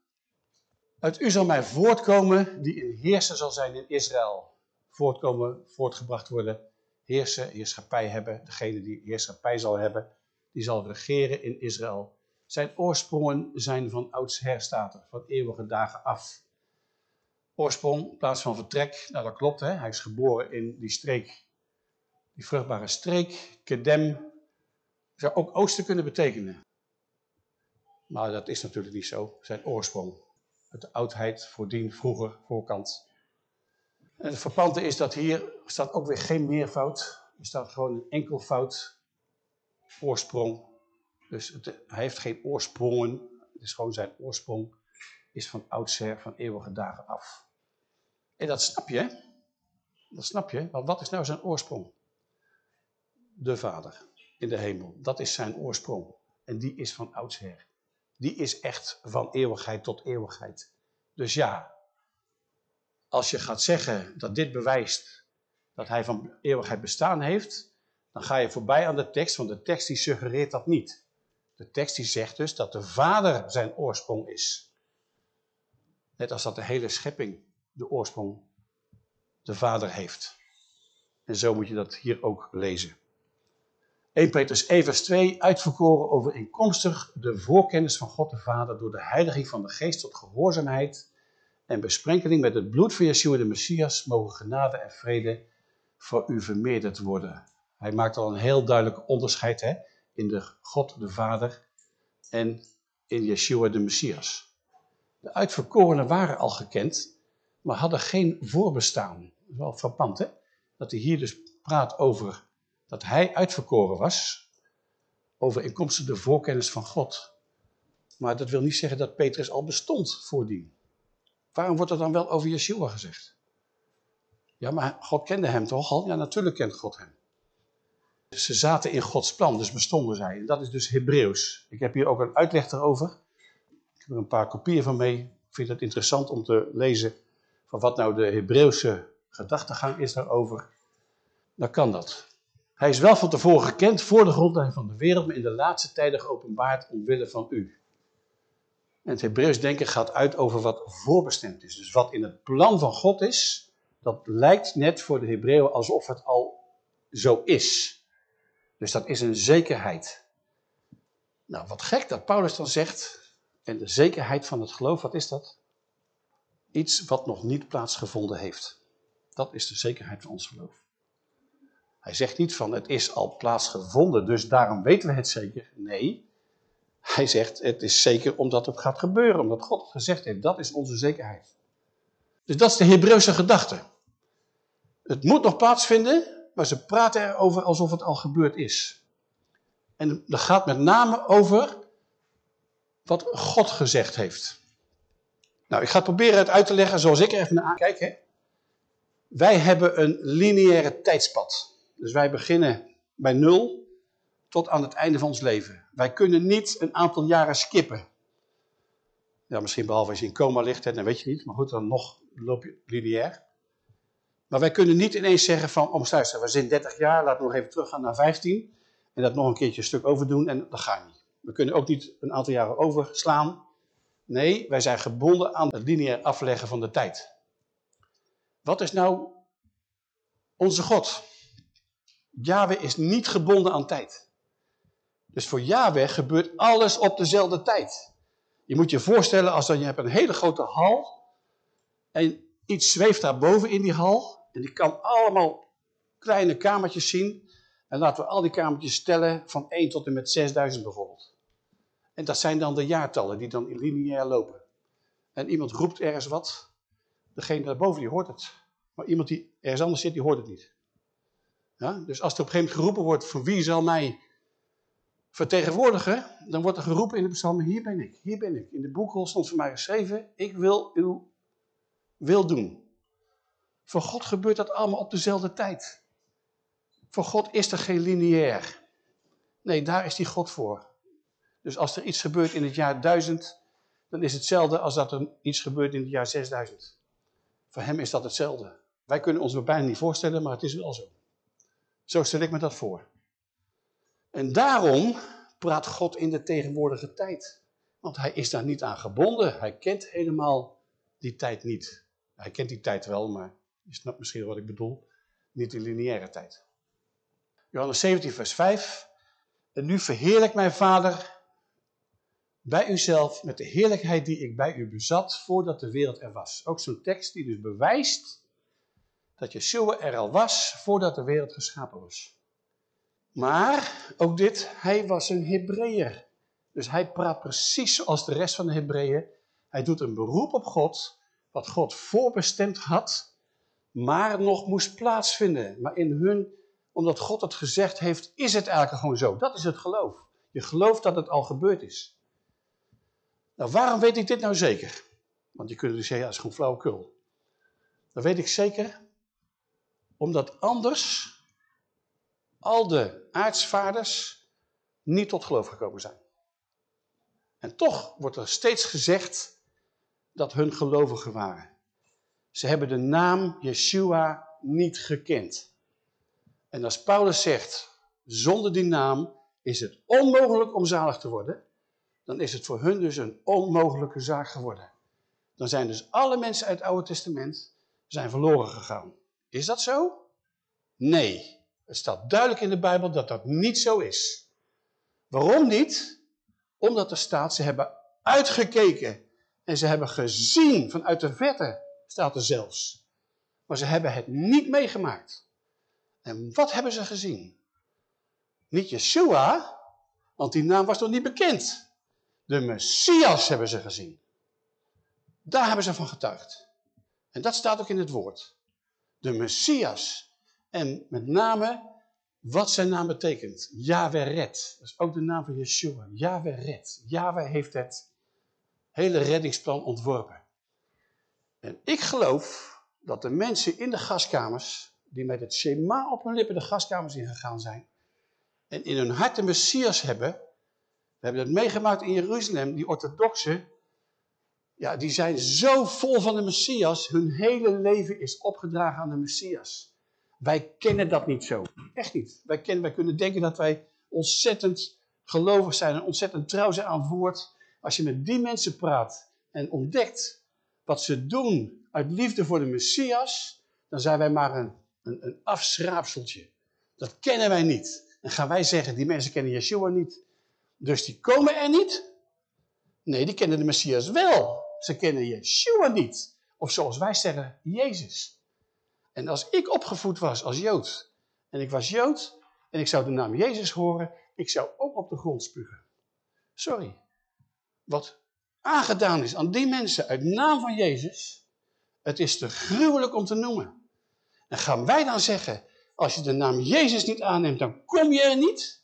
Uit u zal mij voortkomen die een heerser zal zijn in Israël. Voortkomen, voortgebracht worden, heersen, heerschappij hebben. Degene die heerschappij zal hebben, die zal regeren in Israël. Zijn oorsprongen zijn van oudsher, staat van eeuwige dagen af. Oorsprong, plaats van vertrek, nou dat klopt, hè? hij is geboren in die streek, die vruchtbare streek, Kedem, zou ook oosten kunnen betekenen. Maar dat is natuurlijk niet zo, zijn oorsprong. Uit de oudheid, voordien, vroeger, voorkant. En het verpante is dat hier staat ook weer geen meervoud. Er staat gewoon een enkelvoud oorsprong dus het, hij heeft geen oorsprongen. Het is gewoon zijn oorsprong is van oudsher, van eeuwige dagen af. En dat snap je. Dat snap je. Want wat is nou zijn oorsprong? De Vader in de hemel. Dat is zijn oorsprong. En die is van oudsher. Die is echt van eeuwigheid tot eeuwigheid. Dus ja, als je gaat zeggen dat dit bewijst dat hij van eeuwigheid bestaan heeft, dan ga je voorbij aan de tekst, want de tekst die suggereert dat niet. De tekst die zegt dus dat de Vader zijn oorsprong is. Net als dat de hele schepping de oorsprong de Vader heeft. En zo moet je dat hier ook lezen. 1 Petrus 1 vers 2, uitverkoren overeenkomstig de voorkennis van God de Vader door de heiliging van de geest tot gehoorzaamheid en besprenkeling met het bloed van Yeshua de Messias, mogen genade en vrede voor u vermeerderd worden. Hij maakt al een heel duidelijk onderscheid hè, in de God de Vader en in Yeshua de Messias. De uitverkorenen waren al gekend, maar hadden geen voorbestaan. Dat is wel frappant hè, dat hij hier dus praat over dat hij uitverkoren was, over inkomsten de voorkennis van God. Maar dat wil niet zeggen dat Petrus al bestond voordien. Waarom wordt er dan wel over Yeshua gezegd? Ja, maar God kende hem toch al? Ja, natuurlijk kent God hem. Ze zaten in Gods plan, dus bestonden zij. En dat is dus Hebreeuws. Ik heb hier ook een uitleg erover. Ik heb er een paar kopieën van mee. Ik vind het interessant om te lezen van wat nou de Hebreeuwse gedachtegang is daarover. Dan kan dat. Hij is wel van tevoren gekend voor de grondlegging van de wereld, maar in de laatste tijden geopenbaard omwille van u. En het Hebreeuws denken gaat uit over wat voorbestemd is. Dus wat in het plan van God is, dat lijkt net voor de Hebreeuwen alsof het al zo is. Dus dat is een zekerheid. Nou, wat gek dat Paulus dan zegt, en de zekerheid van het geloof, wat is dat? Iets wat nog niet plaatsgevonden heeft. Dat is de zekerheid van ons geloof. Hij zegt niet van het is al plaatsgevonden, dus daarom weten we het zeker. Nee, hij zegt het is zeker omdat het gaat gebeuren, omdat God het gezegd heeft. Dat is onze zekerheid. Dus dat is de Hebreeuwse gedachte. Het moet nog plaatsvinden, maar ze praten erover alsof het al gebeurd is. En dat gaat met name over wat God gezegd heeft. Nou, ik ga proberen het uit te leggen zoals ik er even naar kijk. Hè. Wij hebben een lineaire tijdspad. Dus wij beginnen bij nul tot aan het einde van ons leven. Wij kunnen niet een aantal jaren skippen. Ja, misschien behalve als je in coma ligt, hè, dan weet je niet. Maar goed, dan nog loop je lineair. Maar wij kunnen niet ineens zeggen van, om luister, we zijn 30 jaar, laten we nog even teruggaan naar 15. En dat nog een keertje een stuk overdoen en dat gaat niet. We kunnen ook niet een aantal jaren overslaan. Nee, wij zijn gebonden aan het lineair afleggen van de tijd. Wat is nou onze God? Yahweh is niet gebonden aan tijd. Dus voor Yahweh gebeurt alles op dezelfde tijd. Je moet je voorstellen als dan je hebt een hele grote hal en iets zweeft daar boven in die hal en die kan allemaal kleine kamertjes zien en laten we al die kamertjes stellen van 1 tot en met 6000 bijvoorbeeld. En dat zijn dan de jaartallen die dan in lineair lopen. En iemand roept ergens wat. Degene daarboven die hoort het. Maar iemand die ergens anders zit, die hoort het niet. Ja? Dus als er op een gegeven moment geroepen wordt, van wie zal mij vertegenwoordigen? Dan wordt er geroepen in de psalmen, hier ben ik, hier ben ik. In de boekrol stond voor mij geschreven, ik wil uw wil doen. Voor God gebeurt dat allemaal op dezelfde tijd. Voor God is er geen lineair. Nee, daar is die God voor. Dus als er iets gebeurt in het jaar 1000, dan is het hetzelfde als dat er iets gebeurt in het jaar 6000. Voor hem is dat hetzelfde. Wij kunnen ons het bijna niet voorstellen, maar het is wel zo. Zo stel ik me dat voor. En daarom praat God in de tegenwoordige tijd. Want hij is daar niet aan gebonden. Hij kent helemaal die tijd niet. Hij kent die tijd wel, maar je snapt misschien wat ik bedoel. Niet de lineaire tijd. Johannes 17 vers 5. En nu verheerlijk mijn vader bij uzelf met de heerlijkheid die ik bij u bezat voordat de wereld er was. Ook zo'n tekst die dus bewijst dat Yeshua er al was voordat de wereld geschapen was. Maar, ook dit, hij was een Hebreeër. Dus hij praat precies zoals de rest van de Hebreeën. Hij doet een beroep op God, wat God voorbestemd had, maar nog moest plaatsvinden. Maar in hun, omdat God het gezegd heeft, is het eigenlijk gewoon zo. Dat is het geloof. Je gelooft dat het al gebeurd is. Nou, waarom weet ik dit nou zeker? Want je kunt dus zeggen, ja, dat is gewoon flauwekul. Dat weet ik zeker, omdat anders al de aartsvaders niet tot geloof gekomen zijn. En toch wordt er steeds gezegd dat hun gelovigen waren. Ze hebben de naam Yeshua niet gekend. En als Paulus zegt, zonder die naam is het onmogelijk om zalig te worden, dan is het voor hun dus een onmogelijke zaak geworden. Dan zijn dus alle mensen uit het Oude Testament zijn verloren gegaan. Is dat zo? Nee. Het staat duidelijk in de Bijbel dat dat niet zo is. Waarom niet? Omdat er staat, ze hebben uitgekeken en ze hebben gezien vanuit de verte, staat er zelfs. Maar ze hebben het niet meegemaakt. En wat hebben ze gezien? Niet Yeshua, want die naam was nog niet bekend. De Messias hebben ze gezien. Daar hebben ze van getuigd. En dat staat ook in het woord. De Messias. En met name wat zijn naam betekent. Yahweh red. Dat is ook de naam van Yeshua. Yahweh red. Yahweh heeft het hele reddingsplan ontworpen. En ik geloof dat de mensen in de gaskamers, die met het Shema op hun lippen de gaskamers ingegaan zijn, en in hun hart de Messias hebben, we hebben het meegemaakt in Jeruzalem, die orthodoxen, ja, die zijn zo vol van de Messias, hun hele leven is opgedragen aan de Messias. Wij kennen dat niet zo. Echt niet. Wij, kennen, wij kunnen denken dat wij ontzettend gelovig zijn en ontzettend trouw zijn aan woord. Als je met die mensen praat en ontdekt wat ze doen uit liefde voor de Messias, dan zijn wij maar een, een, een afschraapseltje. Dat kennen wij niet. En gaan wij zeggen, die mensen kennen Yeshua niet. Dus die komen er niet? Nee, die kennen de Messias wel. Ze kennen Yeshua niet. Of zoals wij zeggen, Jezus. En als ik opgevoed was als Jood, en ik was Jood, en ik zou de naam Jezus horen, ik zou ook op de grond spugen. Sorry. Wat aangedaan is aan die mensen uit naam van Jezus, het is te gruwelijk om te noemen. En gaan wij dan zeggen, als je de naam Jezus niet aanneemt, dan kom je er niet?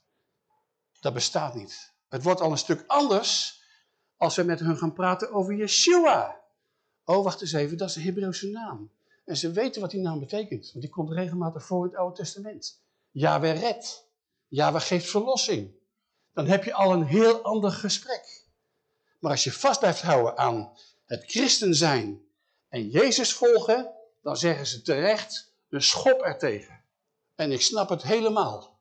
Dat bestaat niet. Het wordt al een stuk anders als we met hun gaan praten over Yeshua. Oh, wacht eens even, dat is een Hebreeuwse naam. En ze weten wat die naam betekent, want die komt regelmatig voor in het Oude Testament. Yahweh redt. Yahweh geeft verlossing. Dan heb je al een heel ander gesprek. Maar als je vast blijft houden aan het christen zijn en Jezus volgen, dan zeggen ze terecht een schop ertegen. En ik snap het helemaal.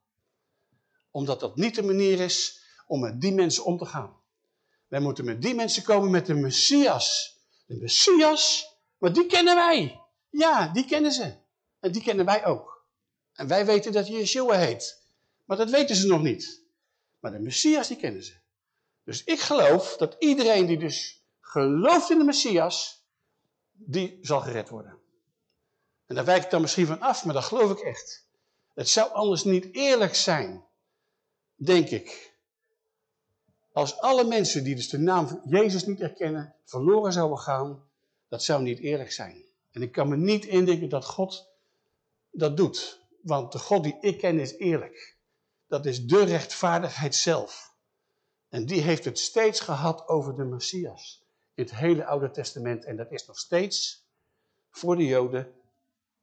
Omdat dat niet de manier is om met die mensen om te gaan. Wij moeten met die mensen komen met de Messias. De Messias, maar die kennen wij. Ja, die kennen ze. En die kennen wij ook. En wij weten dat Yeshua heet. Maar dat weten ze nog niet. Maar de Messias, die kennen ze. Dus ik geloof dat iedereen die dus gelooft in de Messias, die zal gered worden. En daar wijk ik dan misschien van af, maar dat geloof ik echt. Het zou anders niet eerlijk zijn, denk ik. Als alle mensen die dus de naam van Jezus niet herkennen, verloren zouden gaan, dat zou niet eerlijk zijn. En ik kan me niet indenken dat God dat doet. Want de God die ik ken is eerlijk. Dat is de rechtvaardigheid zelf. En die heeft het steeds gehad over de Messias. In het hele Oude Testament. En dat is nog steeds voor de Joden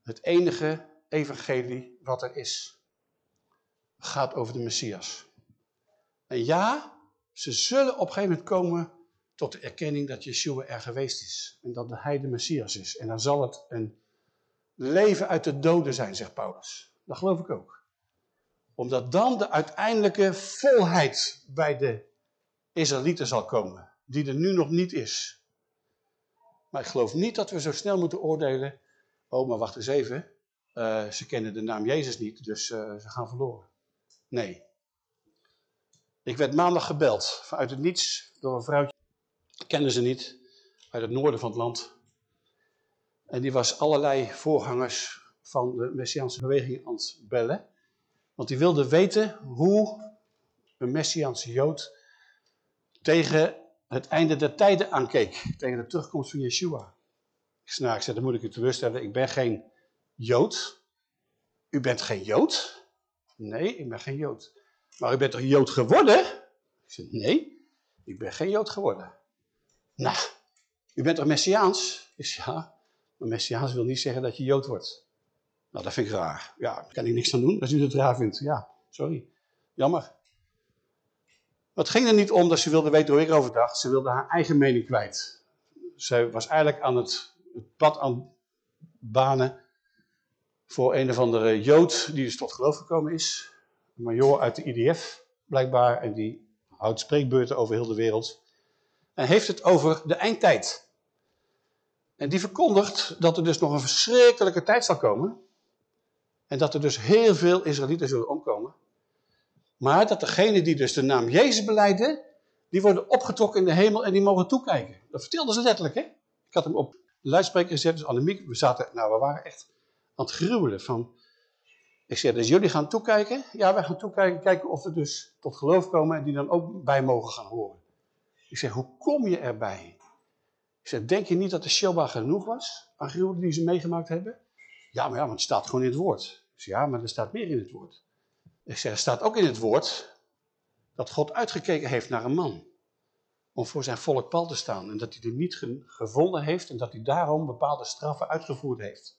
het enige evangelie wat er is. Gaat over de Messias. En ja, ze zullen op een gegeven moment komen tot de erkenning dat Yeshua er geweest is. En dat hij de Messias is. En dan zal het een leven uit de doden zijn, zegt Paulus. Dat geloof ik ook. Omdat dan de uiteindelijke volheid bij de Israëlieten zal komen. Die er nu nog niet is. Maar ik geloof niet dat we zo snel moeten oordelen. Oh, maar wacht eens even. Uh, ze kennen de naam Jezus niet, dus uh, ze gaan verloren. Nee. Ik werd maandag gebeld vanuit het niets door een vrouwtje. Kennen ze niet. Uit het noorden van het land. En die was allerlei voorgangers van de Messiaanse beweging aan het bellen. Want die wilde weten hoe een Messiaanse Jood tegen het einde der tijden aankeek. Tegen de terugkomst van Yeshua. Nou, ik zei, dan moet ik u teleurstellen. Ik ben geen Jood. U bent geen Jood? Nee, ik ben geen Jood. Maar u bent toch Jood geworden? Ik zei, nee, ik ben geen Jood geworden. Nou, u bent toch Messiaans? Ik zei, ja, maar Messiaans wil niet zeggen dat je Jood wordt. Nou, dat vind ik raar. Ja, daar kan ik niks aan doen als u het raar vindt. Ja, sorry. Jammer. Maar het ging er niet om dat ze wilde weten hoe ik erover dacht. Ze wilde haar eigen mening kwijt. Ze was eigenlijk aan het, het pad aan banen voor een of andere Jood die dus tot geloof gekomen is. Een major uit de IDF, blijkbaar. En die houdt spreekbeurten over heel de wereld. En heeft het over de eindtijd. En die verkondigt dat er dus nog een verschrikkelijke tijd zal komen. En dat er dus heel veel Israëlieten zullen omkomen. Maar dat degenen die dus de naam Jezus beleiden, die worden opgetrokken in de hemel en die mogen toekijken. Dat vertelden ze letterlijk, hè? Ik had hem op de luidspreker gezet, dus Annemiek, we zaten, nou we waren echt aan het gruwelen van... Ik zei, dus jullie gaan toekijken? Ja, wij gaan toekijken, kijken of we dus tot geloof komen en die dan ook bij mogen gaan horen. Ik zeg, hoe kom je erbij? Ik zeg, denk je niet dat de Shoba genoeg was aan gruwelen die ze meegemaakt hebben? Ja, maar ja, want het staat gewoon in het woord. Ik zeg, ja, maar er staat meer in het woord. Ik zeg, er staat ook in het woord dat God uitgekeken heeft naar een man. Om voor zijn volk pal te staan. En dat hij er niet gevonden heeft en dat hij daarom bepaalde straffen uitgevoerd heeft.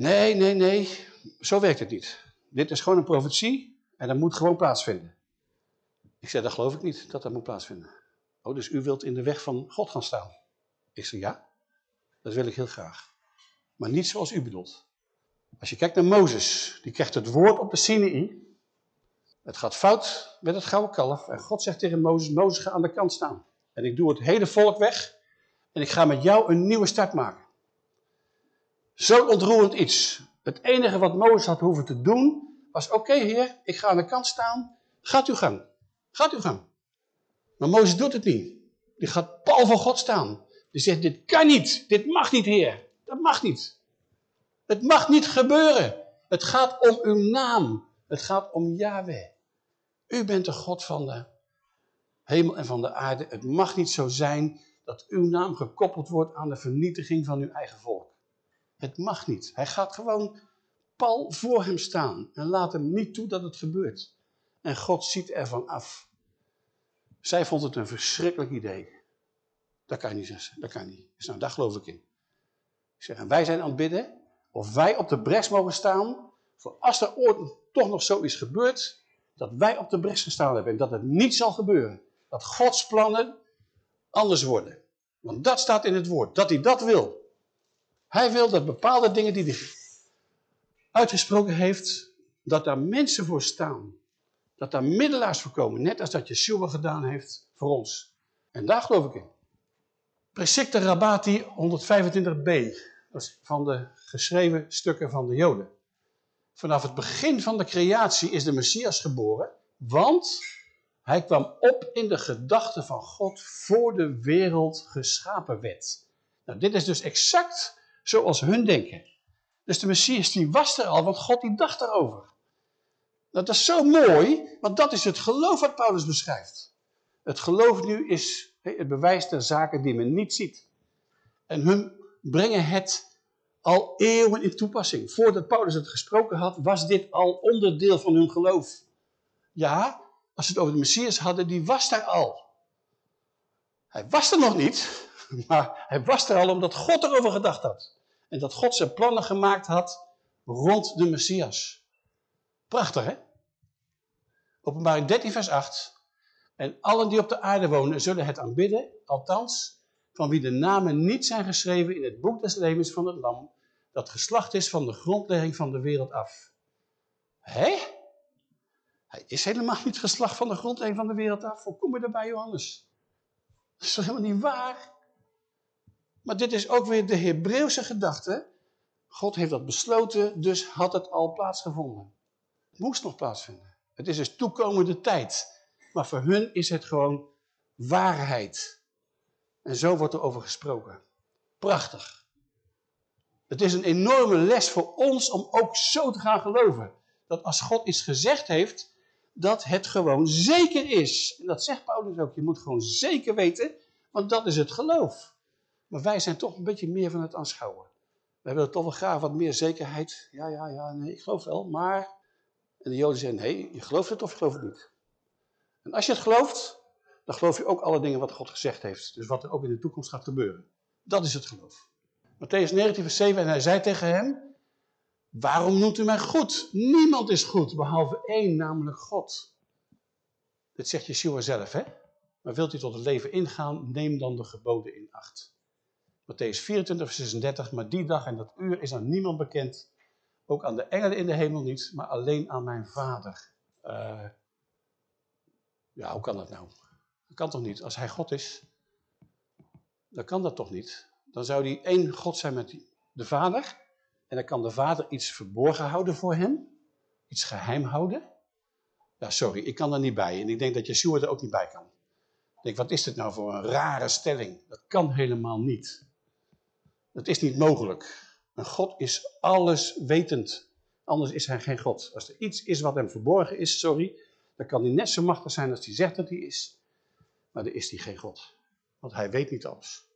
Nee, nee, nee, zo werkt het niet. Dit is gewoon een profetie en dat moet gewoon plaatsvinden. Ik zeg, dat geloof ik niet, dat dat moet plaatsvinden. Oh, dus u wilt in de weg van God gaan staan? Ik zeg, ja, dat wil ik heel graag. Maar niet zoals u bedoelt. Als je kijkt naar Mozes, die krijgt het woord op de Sinaï. Het gaat fout met het gouden kalf. En God zegt tegen Mozes, Mozes ga aan de kant staan. En ik doe het hele volk weg. En ik ga met jou een nieuwe start maken. Zo ontroerend iets. Het enige wat Mozes had hoeven te doen, was oké heer, ik ga aan de kant staan. Gaat uw gang. Gaat uw gang. Maar Mozes doet het niet. Die gaat pal voor God staan. Die zegt, dit kan niet. Dit mag niet, heer. Dat mag niet. Het mag niet gebeuren. Het gaat om uw naam. Het gaat om Yahweh. U bent de God van de hemel en van de aarde. Het mag niet zo zijn dat uw naam gekoppeld wordt aan de vernietiging van uw eigen volk. Het mag niet. Hij gaat gewoon pal voor hem staan en laat hem niet toe dat het gebeurt. En God ziet ervan af. Zij vond het een verschrikkelijk idee. Dat kan niet. Dat kan niet. Dus nou, daar geloof ik in. Ik zeg, wij zijn aan het bidden. Of wij op de bres mogen staan. Voor als er ooit toch nog zoiets gebeurt. Dat wij op de bres gestaan hebben. En dat het niet zal gebeuren. Dat Gods plannen anders worden. Want dat staat in het woord. Dat hij dat wil. Hij wil dat bepaalde dingen die hij uitgesproken heeft. Dat daar mensen voor staan. Dat daar middelaars voor komen. Net als dat Yeshua gedaan heeft voor ons. En daar geloof ik in. Presikte Rabati 125b. Dat is van de geschreven stukken van de Joden. Vanaf het begin van de creatie is de Messias geboren. Want hij kwam op in de gedachten van God voor de wereld geschapen werd. Nou, dit is dus exact zoals hun denken. Dus de Messias die was er al, want God die dacht erover. Dat is zo mooi, want dat is het geloof wat Paulus beschrijft. Het geloof nu is het bewijs der zaken die men niet ziet. En hun brengen het al eeuwen in toepassing. Voordat Paulus het gesproken had, was dit al onderdeel van hun geloof. Ja, als ze het over de Messias hadden, die was daar al. Hij was er nog niet, [laughs] maar hij was er al omdat God erover gedacht had. En dat God zijn plannen gemaakt had rond de Messias. Prachtig, hè? Openbaring 13, vers 8. En allen die op de aarde wonen zullen het aanbidden, althans van wie de namen niet zijn geschreven in het boek des levens van het lam, dat geslacht is van de grondlegging van de wereld af. Hé? Hij is helemaal niet geslacht van de grondlegging van de wereld af. Hoe kom je erbij, Johannes? Dat is toch helemaal niet waar? Maar dit is ook weer de Hebreeuwse gedachte. God heeft dat besloten, dus had het al plaatsgevonden. Het moest nog plaatsvinden. Het is dus toekomende tijd. Maar voor hun is het gewoon waarheid. En zo wordt er over gesproken. Prachtig. Het is een enorme les voor ons om ook zo te gaan geloven. Dat als God iets gezegd heeft, dat het gewoon zeker is. En dat zegt Paulus ook. Je moet gewoon zeker weten, want dat is het geloof. Maar wij zijn toch een beetje meer van het aanschouwen. Wij willen toch wel graag wat meer zekerheid. Ja, ja, ja, nee, ik geloof wel, maar... En de joden zeggen, nee, je gelooft het of je gelooft het niet. En als je het gelooft, dan geloof je ook alle dingen wat God gezegd heeft. Dus wat er ook in de toekomst gaat gebeuren. Dat is het geloof. Matthäus 19 vers 7, en hij zei tegen hem, waarom noemt u mij goed? Niemand is goed, behalve één, namelijk God. Dit zegt Yeshua zelf, hè? Maar wilt u tot het leven ingaan, neem dan de geboden in acht. Matthäus 24 vers 36, maar die dag en dat uur is aan niemand bekend, ook aan de engelen in de hemel niet, maar alleen aan mijn vader. Uh, ja, hoe kan dat nou? Dat kan toch niet? Als hij God is, dan kan dat toch niet? Dan zou hij één God zijn met de vader. En dan kan de vader iets verborgen houden voor hem. Iets geheim houden. Ja, sorry, ik kan er niet bij. En ik denk dat Yeshua er ook niet bij kan. Ik denk, wat is dit nou voor een rare stelling? Dat kan helemaal niet. Dat is niet mogelijk. Een God is alles wetend. Anders is hij geen God. Als er iets is wat hem verborgen is, sorry, dan kan hij net zo machtig zijn als hij zegt dat hij is. Maar dan is hij geen God. Want hij weet niet alles.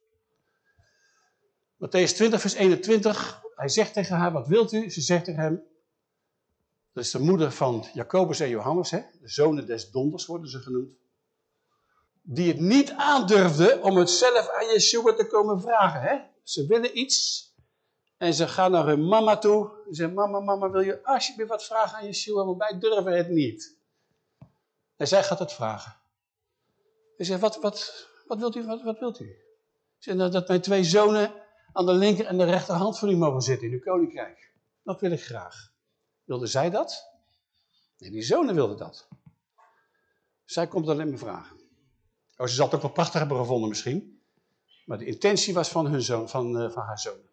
Matthäus 20 vers 21. Hij zegt tegen haar, wat wilt u? Ze zegt tegen hem, dat is de moeder van Jacobus en Johannes, hè? de zonen des donders worden ze genoemd. Die het niet aandurfde om het zelf aan Yeshua te komen vragen. Hè? Ze willen iets en ze gaan naar hun mama toe. Ze zeggen, mama, mama, wil je alsjeblieft wat vragen aan Yeshua? Maar wij durven het niet. En zij gaat het vragen. Hij zegt, wat, wat, wat wilt u? Wat, wilt u? Zegt, dat mijn twee zonen aan de linker en de rechterhand van u mogen zitten in uw koninkrijk. Dat wil ik graag. Wilde zij dat? Nee, die zonen wilden dat. Zij komt alleen maar vragen. Oh, ze zal het ook wel prachtig hebben gevonden misschien. Maar de intentie was van, hun zoon, van, uh, van haar zonen.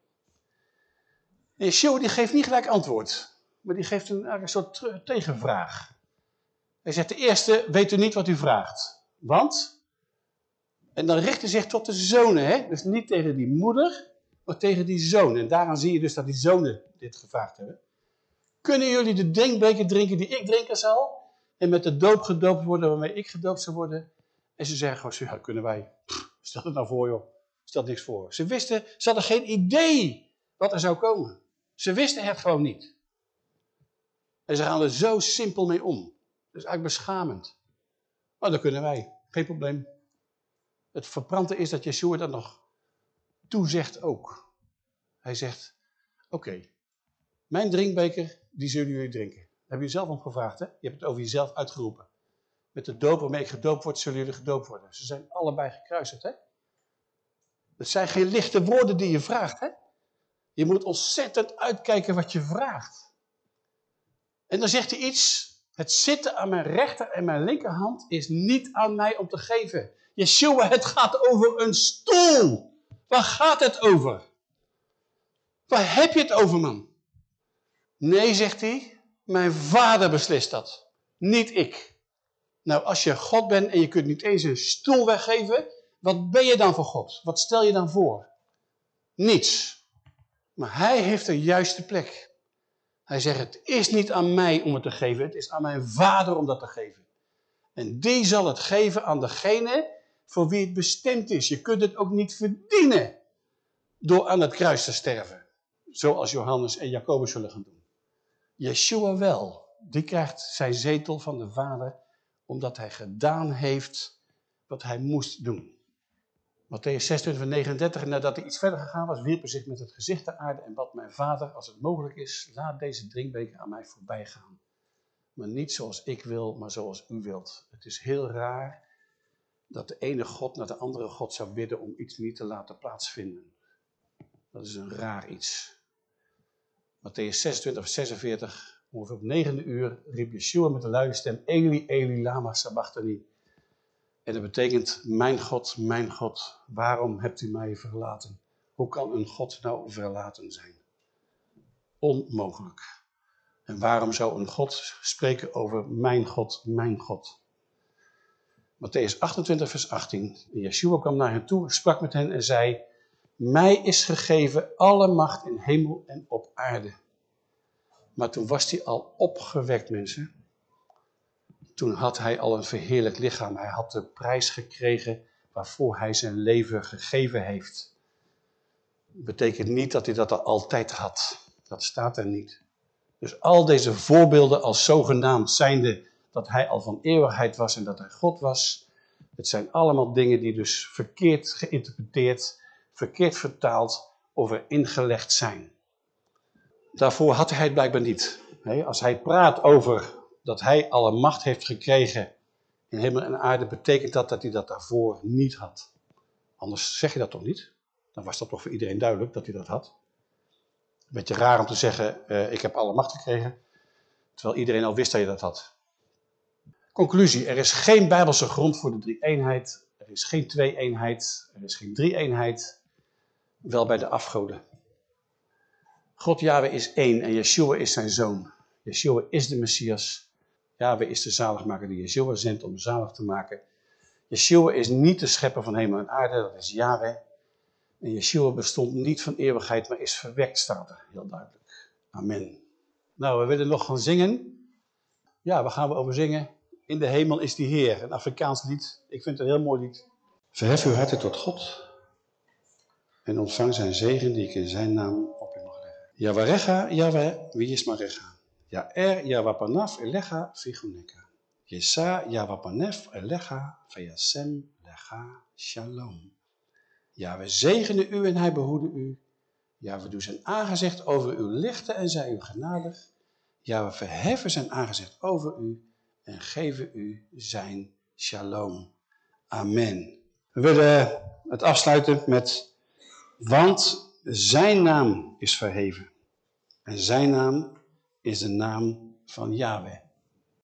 En Yeshua die geeft niet gelijk antwoord. Maar die geeft een, een soort tegenvraag. Hij zegt, de eerste, weet u niet wat u vraagt. Want? En dan richt hij zich tot de zonen. Hè? Dus niet tegen die moeder, maar tegen die zoon. En daaraan zie je dus dat die zonen dit gevraagd hebben. Kunnen jullie de drinkbeker drinken die ik drinken zal? En met de doop gedoopt worden waarmee ik gedoopt zou worden? En ze zeggen ja, kunnen wij. Stel het nou voor joh. Stel niks voor. Ze wisten, ze hadden geen idee wat er zou komen. Ze wisten het gewoon niet. En ze gaan er zo simpel mee om. Dus eigenlijk beschamend. Maar dat kunnen wij. Geen probleem. Het verbrande is dat Yeshua dat nog toezegt ook. Hij zegt, oké, mijn drinkbeker, die zullen jullie drinken. Daar heb je zelf om gevraagd, hè? Je hebt het over jezelf uitgeroepen. Met de doop waarmee ik gedoopt word, zullen jullie gedoopt worden. Ze zijn allebei gekruisigd, hè? Het zijn geen lichte woorden die je vraagt, hè? Je moet ontzettend uitkijken wat je vraagt. En dan zegt hij iets, het zitten aan mijn rechter en mijn linkerhand is niet aan mij om te geven. Yeshua, het gaat over een stoel. Waar gaat het over? Waar heb je het over, man? Nee, zegt hij, mijn vader beslist dat. Niet ik. Nou, als je God bent en je kunt niet eens een stoel weggeven, wat ben je dan voor God? Wat stel je dan voor? Niets. Maar hij heeft de juiste plek. Hij zegt, het is niet aan mij om het te geven, het is aan mijn vader om dat te geven. En die zal het geven aan degene voor wie het bestemd is. Je kunt het ook niet verdienen door aan het kruis te sterven. Zoals Johannes en Jacobus zullen gaan doen. Yeshua wel. Die krijgt zijn zetel van de vader omdat hij gedaan heeft wat hij moest doen. Matthäus 26, 39, nadat hij iets verder gegaan was, wierp hij zich met het gezicht ter aarde en bad mijn vader, als het mogelijk is, laat deze drinkbeker aan mij voorbij gaan. Maar niet zoals ik wil, maar zoals u wilt. Het is heel raar dat de ene God naar de andere God zou bidden om iets niet te laten plaatsvinden. Dat is een raar iets. Matthäus 26, 46, ongeveer op negende uur, riep Yeshua met een luide stem, Eli, Eli, lama sabachthani. En dat betekent, mijn God, mijn God, waarom hebt u mij verlaten? Hoe kan een God nou verlaten zijn? Onmogelijk. En waarom zou een God spreken over mijn God, mijn God? Matthäus 28, vers 18. En Yeshua kwam naar hen toe, sprak met hen en zei, mij is gegeven alle macht in hemel en op aarde. Maar toen was hij al opgewekt, mensen. Toen had hij al een verheerlijk lichaam. Hij had de prijs gekregen waarvoor hij zijn leven gegeven heeft. Betekent niet dat hij dat al altijd had. Dat staat er niet. Dus al deze voorbeelden als zogenaamd zijnde dat hij al van eeuwigheid was en dat hij God was. Het zijn allemaal dingen die dus verkeerd geïnterpreteerd, verkeerd vertaald of er ingelegd zijn. Daarvoor had hij het blijkbaar niet. Als hij praat over dat hij alle macht heeft gekregen in hemel en aarde, betekent dat dat hij dat daarvoor niet had. Anders zeg je dat toch niet? Dan was dat toch voor iedereen duidelijk dat hij dat had. Een beetje raar om te zeggen, uh, ik heb alle macht gekregen, terwijl iedereen al wist dat je dat had. Conclusie, er is geen bijbelse grond voor de drie-eenheid, er is geen twee-eenheid, er is geen drie-eenheid, wel bij de afgoden. God Yahweh is één en Yeshua is zijn zoon. Yeshua is de Messias. Yahweh is de zaligmaker die Yeshua zendt om zalig te maken. Yeshua is niet de schepper van hemel en aarde, dat is Yahweh. En Yeshua bestond niet van eeuwigheid, maar is verwekt, staat er heel duidelijk. Amen. Nou, we willen nog gaan zingen. Ja, waar gaan we over zingen? In de hemel is die Heer, een Afrikaans lied. Ik vind het een heel mooi lied. Verhef uw harten tot God en ontvang zijn zegen die ik in zijn naam op u mag leggen. Yahweh, Yahweh, wie is Marecha? Er Yahwapanaf elecha figuneka. Yesa Yahwapanef elecha vayasem lecha shalom. Ja, we zegenen u en hij behoede u. Ja, we doen zijn aangezicht over u lichten en zij u genadig. Ja, we verheffen zijn aangezicht over u en geven u zijn shalom. Amen. We willen het afsluiten met, want zijn naam is verheven. En zijn naam is de naam van Yahweh.